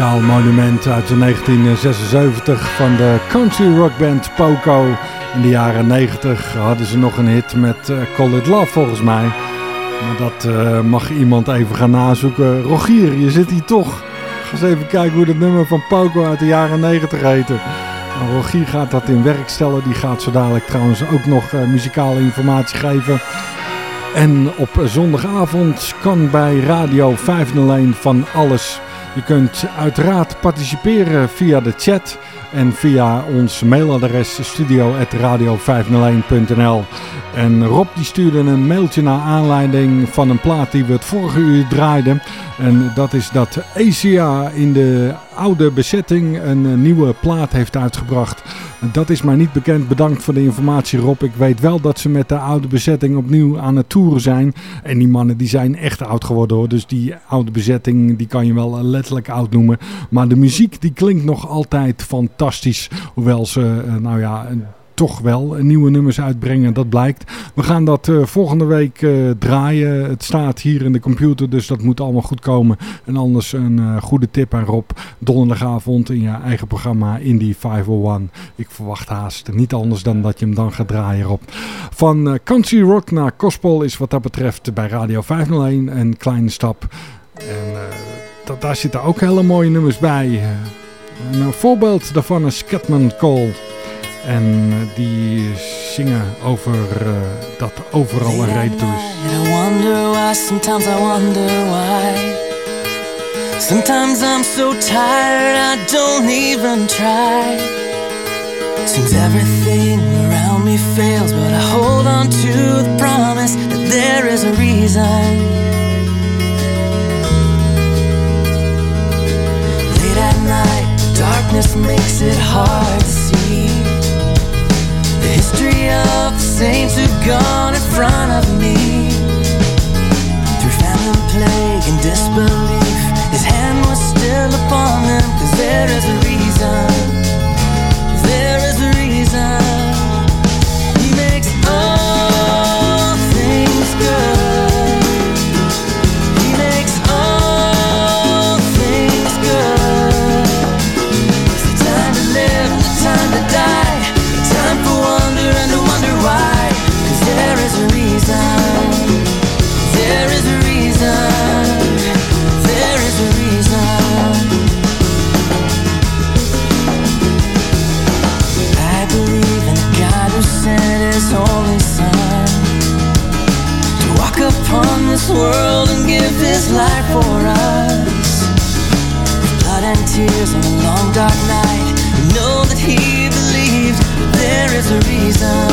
Muzikaal monument uit de 1976 van de country rockband Poco. In de jaren 90 hadden ze nog een hit met eh, Call It Love volgens mij. Maar dat eh, mag iemand even gaan nazoeken. Rogier, je zit hier toch. Ga eens even kijken hoe dat nummer van Poco uit de jaren 90 heette. Nou, Rogier gaat dat in werk stellen. Die gaat zo dadelijk trouwens ook nog eh, muzikale informatie geven. En op zondagavond kan bij Radio 501 van alles. Je kunt uiteraard participeren via de chat en via ons mailadres studio.radio501.nl. En Rob die stuurde een mailtje naar aanleiding van een plaat die we het vorige uur draaiden. En dat is dat Asia in de oude bezetting een nieuwe plaat heeft uitgebracht. Dat is mij niet bekend. Bedankt voor de informatie Rob. Ik weet wel dat ze met de oude bezetting opnieuw aan het toeren zijn. En die mannen die zijn echt oud geworden hoor. Dus die oude bezetting die kan je wel eh, letterlijk oud noemen. Maar de muziek die klinkt nog altijd fantastisch. Hoewel ze eh, nou ja... een- toch wel nieuwe nummers uitbrengen, dat blijkt. We gaan dat eh, volgende week eh, draaien. Het staat hier in de computer, dus dat moet allemaal goed komen. En anders een eh, goede tip aan Rob. Donderdagavond in je eigen programma Indie 501. Ik verwacht haast niet anders dan dat je hem dan gaat draaien, Rob. Van country rock naar gospel is wat dat betreft bij Radio 501 een kleine stap. En dat, daar zitten ook hele mooie nummers bij. Een voorbeeld daarvan is Scatman Cole. En die zingen over eh, dat overal een toe is. And I wonder why, sometimes I wonder why. Sometimes I'm so tired I don't even try. Seems everything around me fails, but I hold on to the promise that there is a reason. Late at night, darkness makes it hard to see. History of the saints who've gone in front of me. Through famine, plague, and disbelief, his hand was still upon them, cause there is a reason. this world and give his life for us. Blood and tears on a long dark night, we know that he believed there is a reason.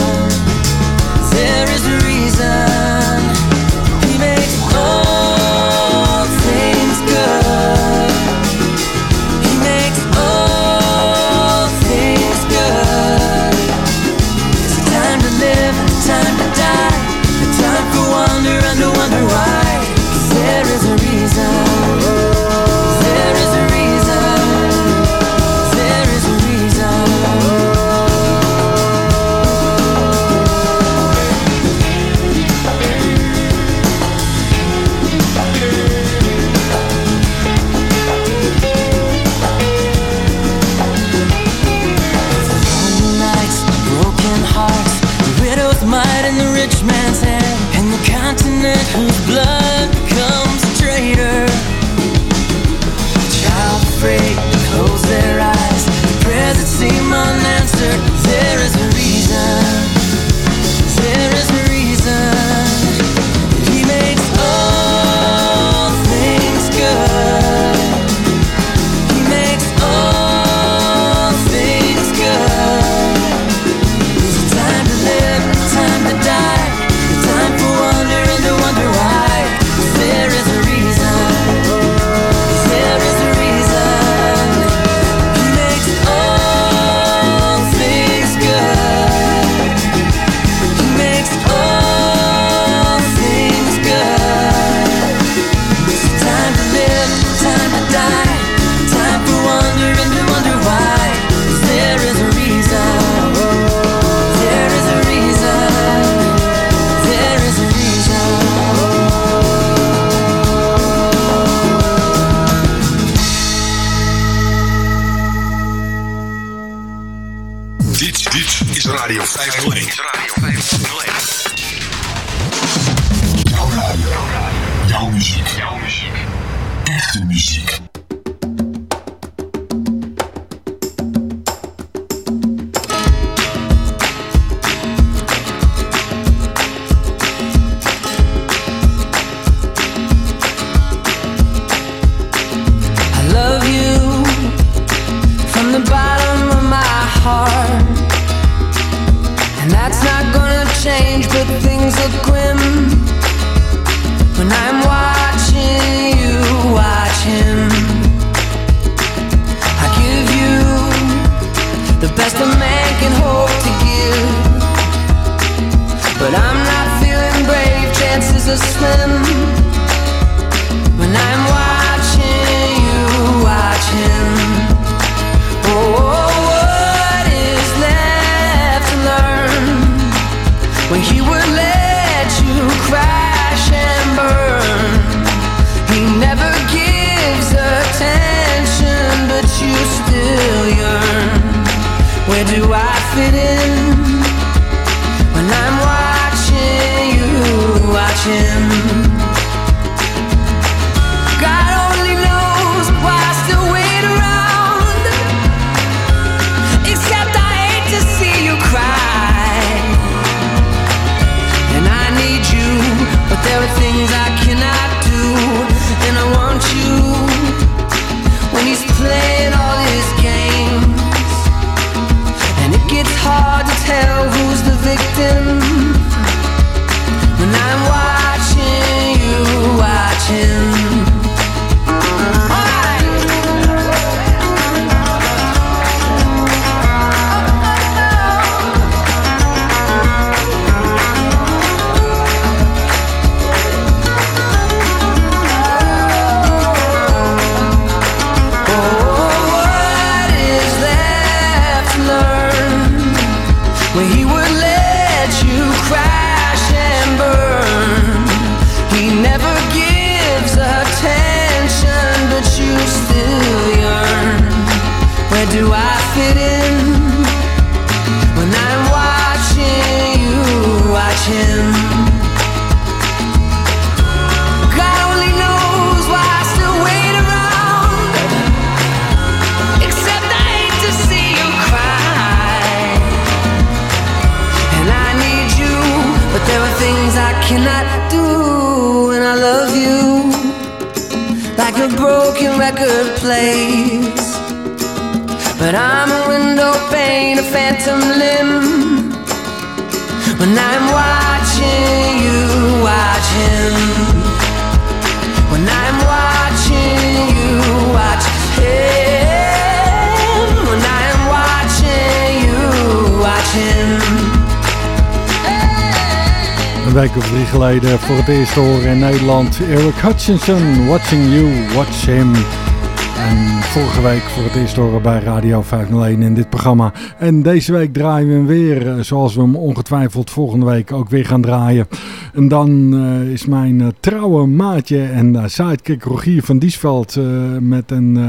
Eric Hutchinson, Watching You, Watch Him. En vorige week voor het eerst horen bij Radio 501 in dit programma. En deze week draaien we hem weer, eh, zoals we hem ongetwijfeld volgende week ook weer gaan draaien. En dan eh, is mijn eh, trouwe maatje en sidekick Rogier van Diesveld met een,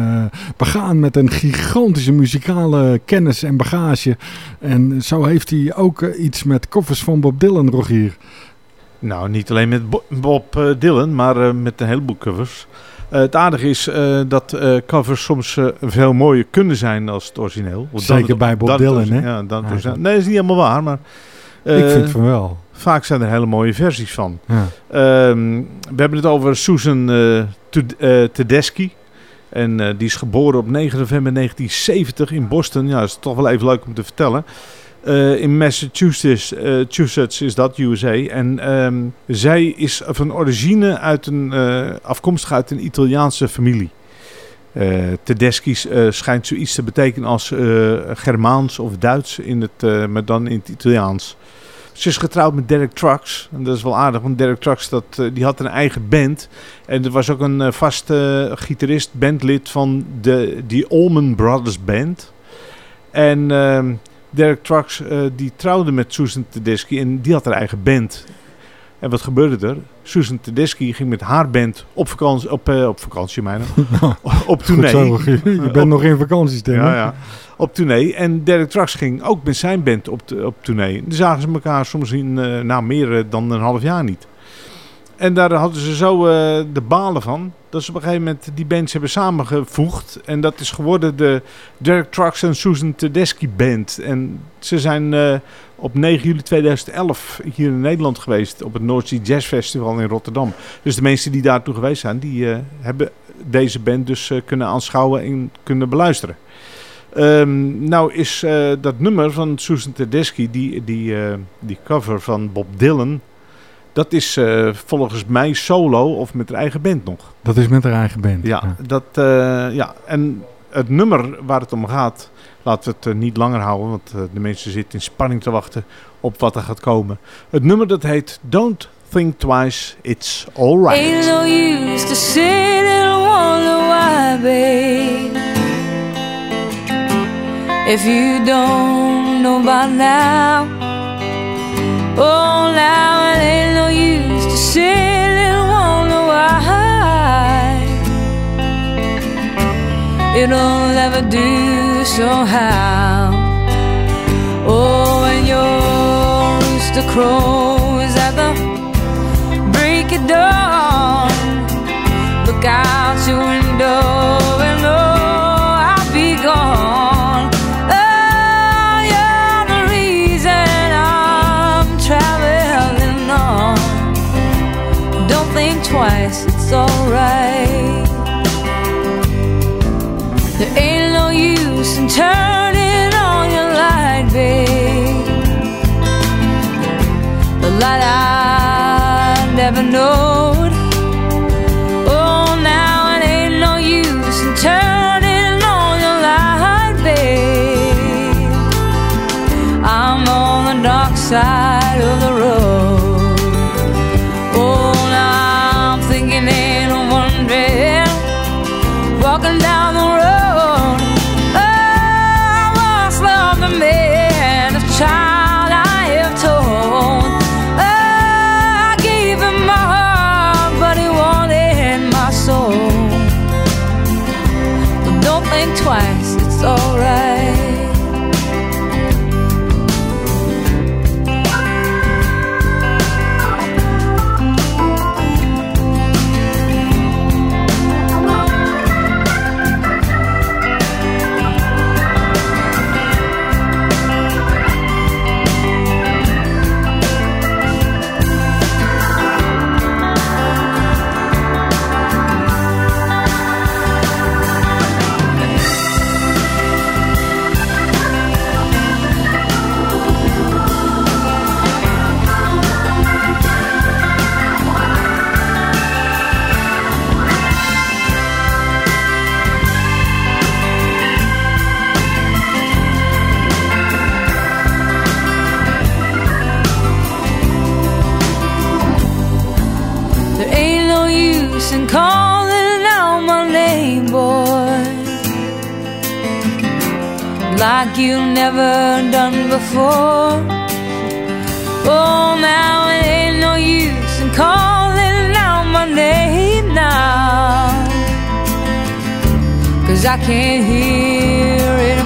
begaan met een gigantische muzikale kennis en bagage. En zo heeft hij ook iets met koffers van Bob Dylan, Rogier. Nou, niet alleen met Bo- Bob eh, Dylan, maar eh, met een heleboel covers. Eh, het aardige is dat covers soms veel mooier kunnen zijn als het origineel. Zeker het- bij Bob Dylan, hè? Ja, dan. Nee, dat is niet helemaal waar, maar... Ik vind van wel. Vaak zijn er hele mooie versies van. Ja. Ehm, we hebben het over Susan Tedeschi. En die is geboren op 9 november 1970 in Boston. Ja, dat is toch wel even leuk om te vertellen. Eh, in Massachusetts Massachusetts is dat, USA. En ehm, zij is van origine uit een, eh, afkomstig uit een Italiaanse familie. Tedeschi eh, schijnt zoiets te betekenen als Germaans of Duits, in het, maar dan in het Italiaans. Ze is getrouwd met Derek Trucks. En dat is wel aardig, want Derek Trucks dat, die had een eigen band. En er was ook een vaste gitarist, bandlid van de die Allman Brothers Band. En ehm, Derek Trucks eh, die trouwde met Susan Tedeschi en die had haar eigen band. En wat gebeurde er? Susan Tedeschi ging met haar band op vakantie, op, eh, op vakantie mijnen, op tournee. Zo. Je bent Op- nog in vakantiestem, Ja, ja. Op tournee. En Derek Trucks ging ook met zijn band op, op tournee. Dan zagen ze elkaar soms in eh, nou, meer eh, dan een half jaar niet. En daar hadden ze zo eh, de balen van. Dat ze op een gegeven moment die bands hebben samengevoegd. En dat is geworden de Derek Trucks en Susan Tedeschi Band. En ze zijn eh, op 9 juli 2011 hier in Nederland geweest. Op het Sea Jazz Festival in Rotterdam. Dus de mensen die daartoe geweest zijn, die eh, hebben deze band dus kunnen aanschouwen en kunnen beluisteren. Ehm, nou is dat nummer van Susan Tedeschi, die, die, die cover van Bob Dylan, dat is eh, volgens mij solo of met haar eigen band nog. Dat is met haar eigen band. Ja, Dat, eh, ja, en het nummer waar het om gaat, laten we het eh, niet langer houden, want de mensen zitten in spanning te wachten op wat er gaat komen. Het nummer dat heet Don't Think Twice, It's Alright. Ain't no use to sit and wonder why, babe. If you don't know by now, oh, now and wonder why. It'll never do somehow. Oh, when your rooster crows at the break of dawn. Look out your window it's alright. There ain't no use in turning on your light, babe. The light I never knowed. you've never done before. Oh, now it ain't no use in calling out my name now. Cause I can't hear it.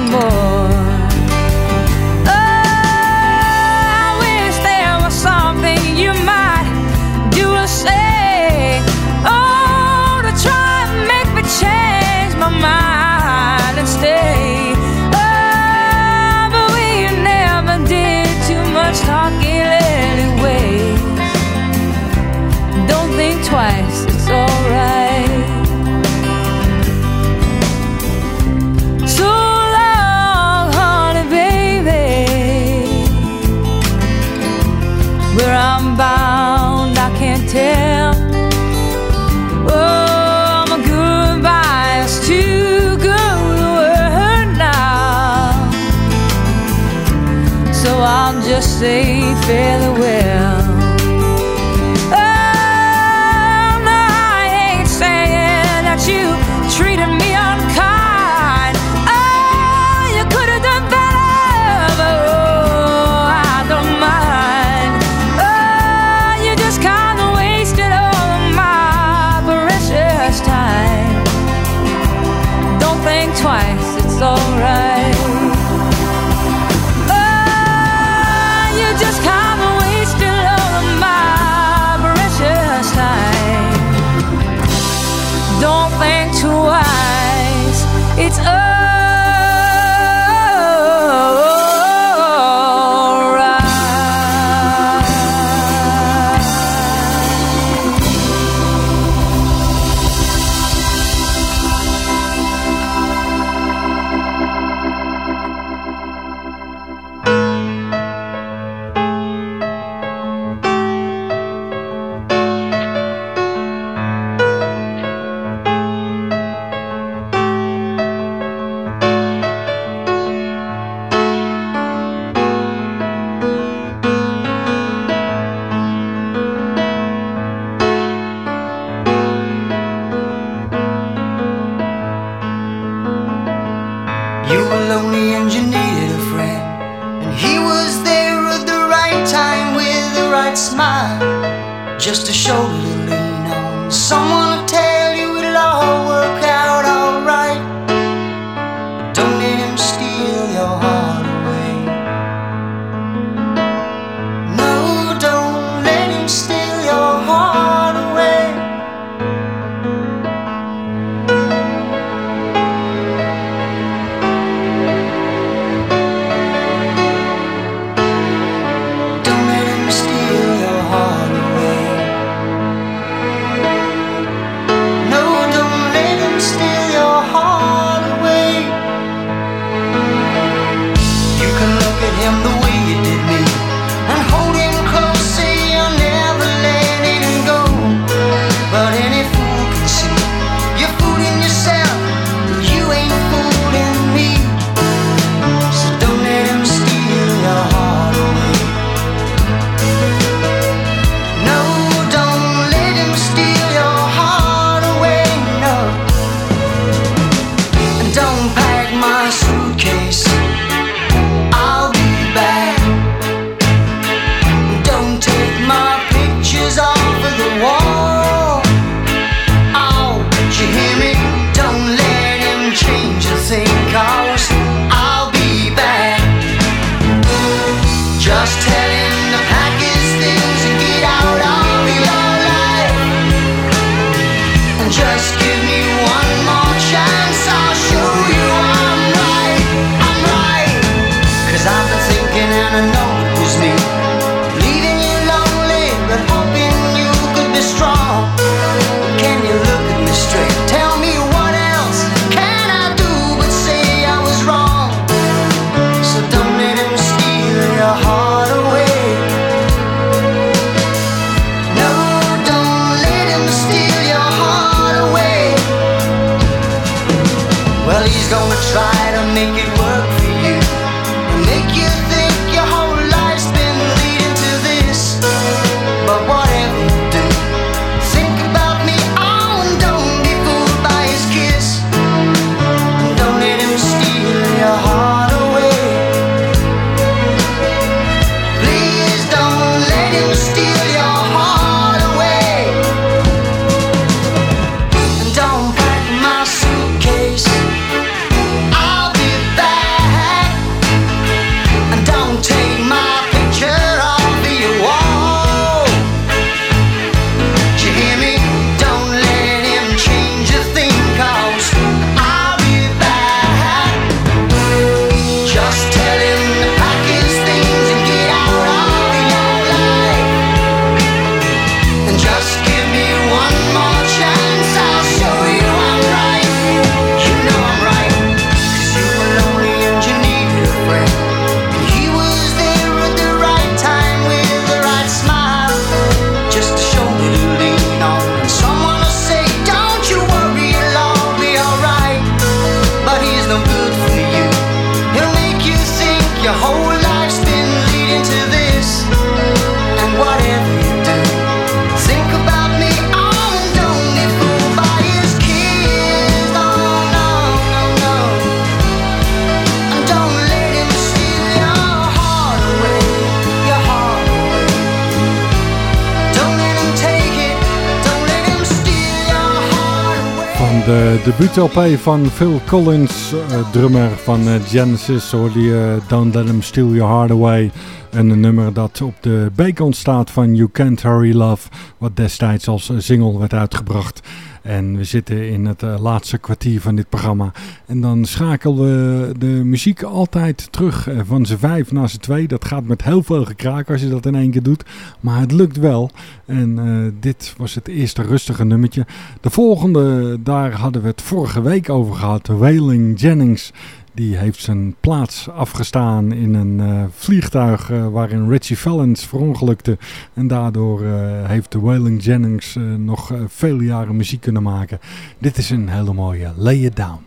debuut-LP van Phil Collins, eh, drummer van eh, Genesis, hoorde je Don't Let 'Em Steal Your Heart Away. Een nummer dat op de B-kant staat van You Can't Hurry Love, wat destijds als eh, single werd uitgebracht. En we zitten in het eh, laatste kwartier van dit programma. En dan schakelen we de muziek altijd terug eh, van z'n vijf naar z'n twee. Dat gaat met heel veel gekraak als je dat in één keer doet. Maar het lukt wel. En eh, dit was het eerste rustige nummertje. De volgende, daar hadden we het vorige week over gehad. Wailing Jennings. Die heeft zijn plaats afgestaan in een eh, vliegtuig eh, waarin Richie Valens verongelukte. En daardoor heeft de Wailing Jennings nog vele jaren muziek kunnen maken. Dit is een hele mooie Lay It Down.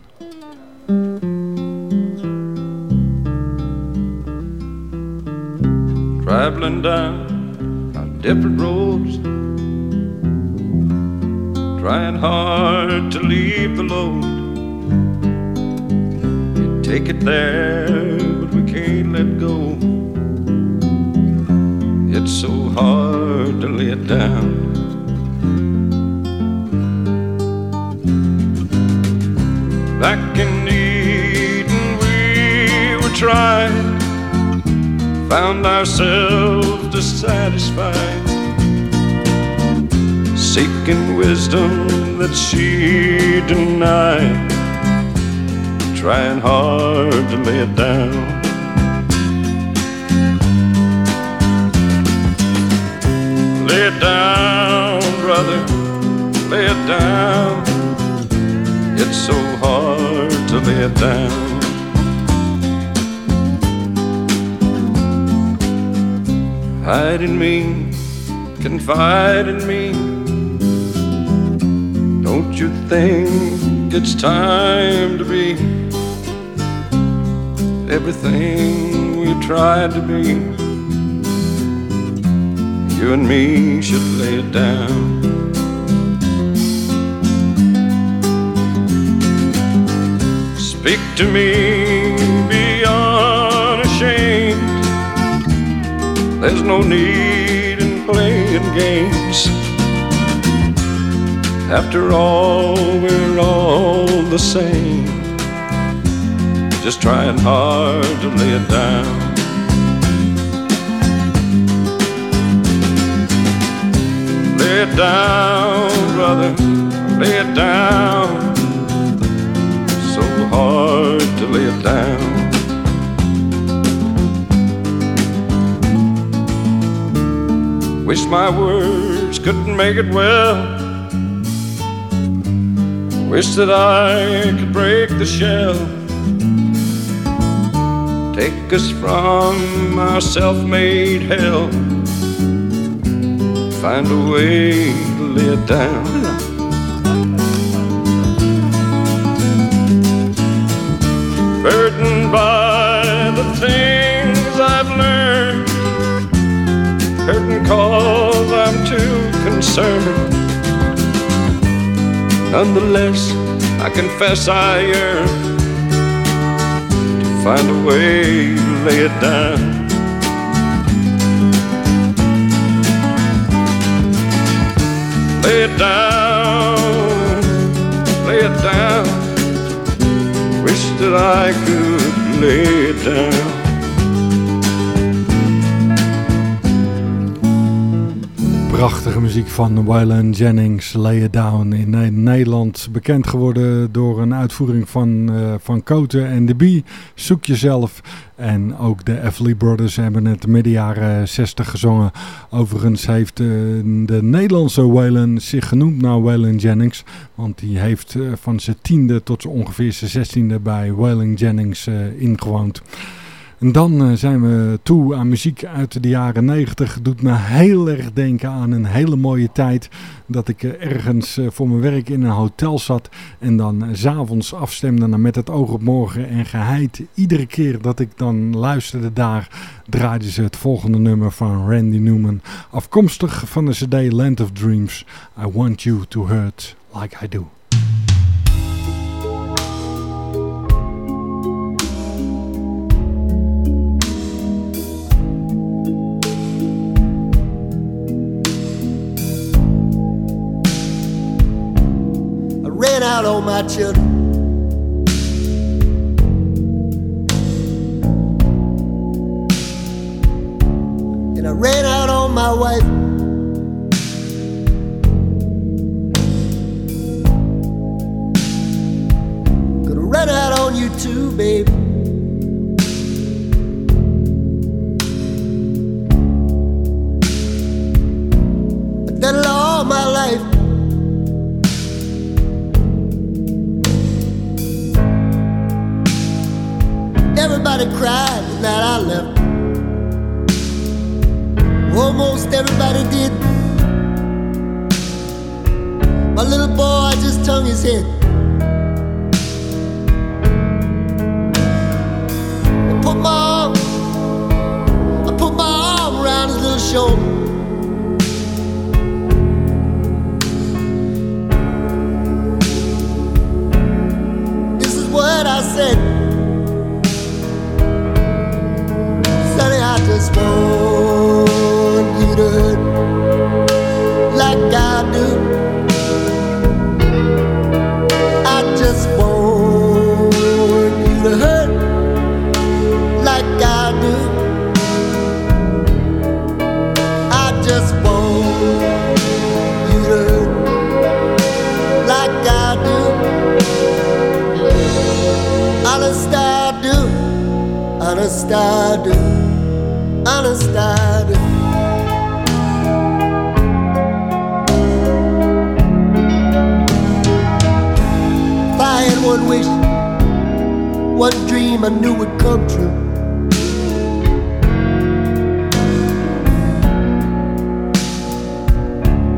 traveling down different roads, trying hard to leave the load. We take it there, but we can't let go. It's so hard to lay it down. Back in Eden, we were trying found ourselves dissatisfied, seeking wisdom that she denied, trying hard to lay it down. Lay it down, brother, lay it down. It's so hard to lay it down. Hide in me, confide in me. Don't you think it's time to be everything we tried to be? You and me should lay it down. Speak to me, There's no need in playing games. After all, we're all the same. Just trying hard to lay it down. Lay it down, brother, lay it down. So hard to lay it down. Wish my words couldn't make it well. Wish that I could break the shell. Take us from our self made hell. Find a way to lay it down. Concerned. Nonetheless, I confess I yearn to find a way to lay it down. Lay it down, lay it down. Wish that I could lay it down. Prachtige muziek van Waylon Jennings, Lay It Down. In Ne- Nederland bekend geworden door een uitvoering van, eh van Koten en de Bee. Zoek jezelf. En ook de Everly Brothers hebben het midden jaren 60 gezongen. Overigens heeft eh, de Nederlandse Waylon zich genoemd naar Waylon Jennings. Want die heeft eh, van zijn tiende tot ongeveer zijn zestiende bij Waylon Jennings ingewoond. En dan eh, zijn we toe aan muziek uit de jaren 90. Doet me heel erg denken aan een hele mooie tijd dat ik eh, ergens eh, voor mijn werk in een hotel zat en dan s'avonds afstemde naar Met het oog op morgen en geheid. Iedere keer dat ik dan luisterde daar, draaiden ze het volgende nummer van Randy Newman. Afkomstig van de cd Land of Dreams. I Want You to Hurt Like I Do. My children. And I ran out on my wife. Gonna run out on you too, baby. Almost everybody did. My little boy just hung his head. I put my arm, I put my arm around his little shoulder. This is what I said. Sonny, I just want Honest I. If I had one wish, one dream I knew would come true.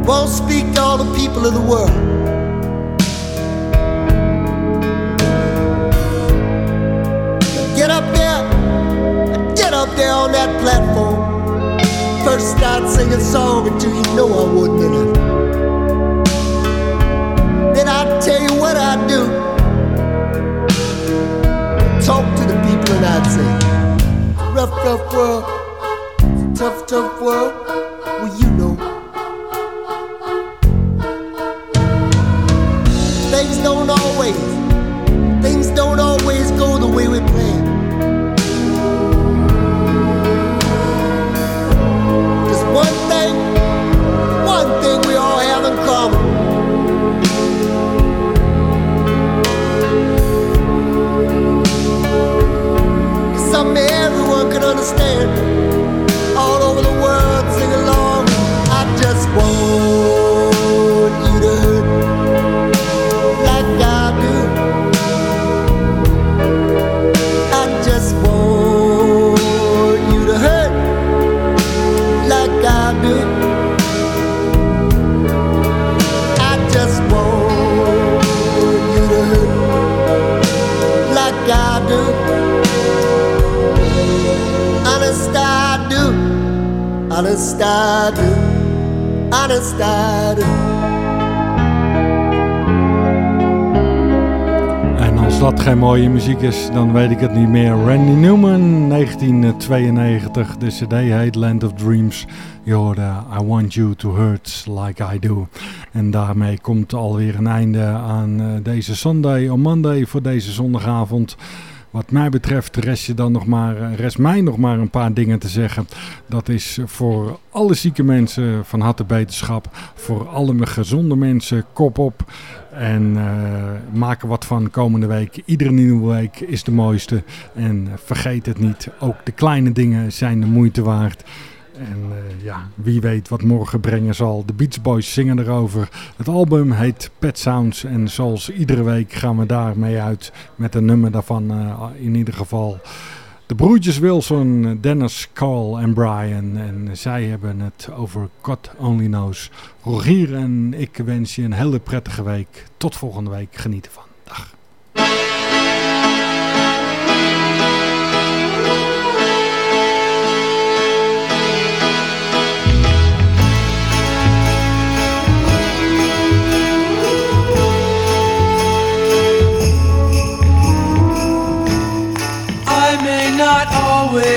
Won't speak to all the people of the world. On that platform. First start singing song until you know I wouldn't enough. Then I'd tell you what I'd do. Talk to the people and I'd say, rough, rough world, tough, tough world. En als dat geen mooie muziek is, dan weet ik het niet meer. Randy Newman, 1992. De CD heet Land of Dreams. Je hoorde I Want You to Hurt Like I Do. En daarmee komt alweer een einde aan eh, deze Sunday on Monday voor deze zondagavond. Wat mij betreft rest, je dan nog maar, eh, rest mij nog maar een paar dingen te zeggen. Dat is voor alle zieke mensen van harte beterschap. Voor alle gezonde mensen kop op. En eh, maak er wat van komende week. Iedere nieuwe week is de mooiste. En eh, vergeet het niet. Ook de kleine dingen zijn de moeite waard. En eh, ja, wie weet wat morgen brengen zal. De Beach Boys zingen erover. Het album heet Pet Sounds. En zoals iedere week gaan we daarmee uit met een nummer daarvan eh, in ieder geval. De broertjes Wilson, Dennis, Carl en Brian. En zij hebben het over God Only Knows. Rogier en ik wens je een hele prettige week. Tot volgende week. Geniet ervan. Dag.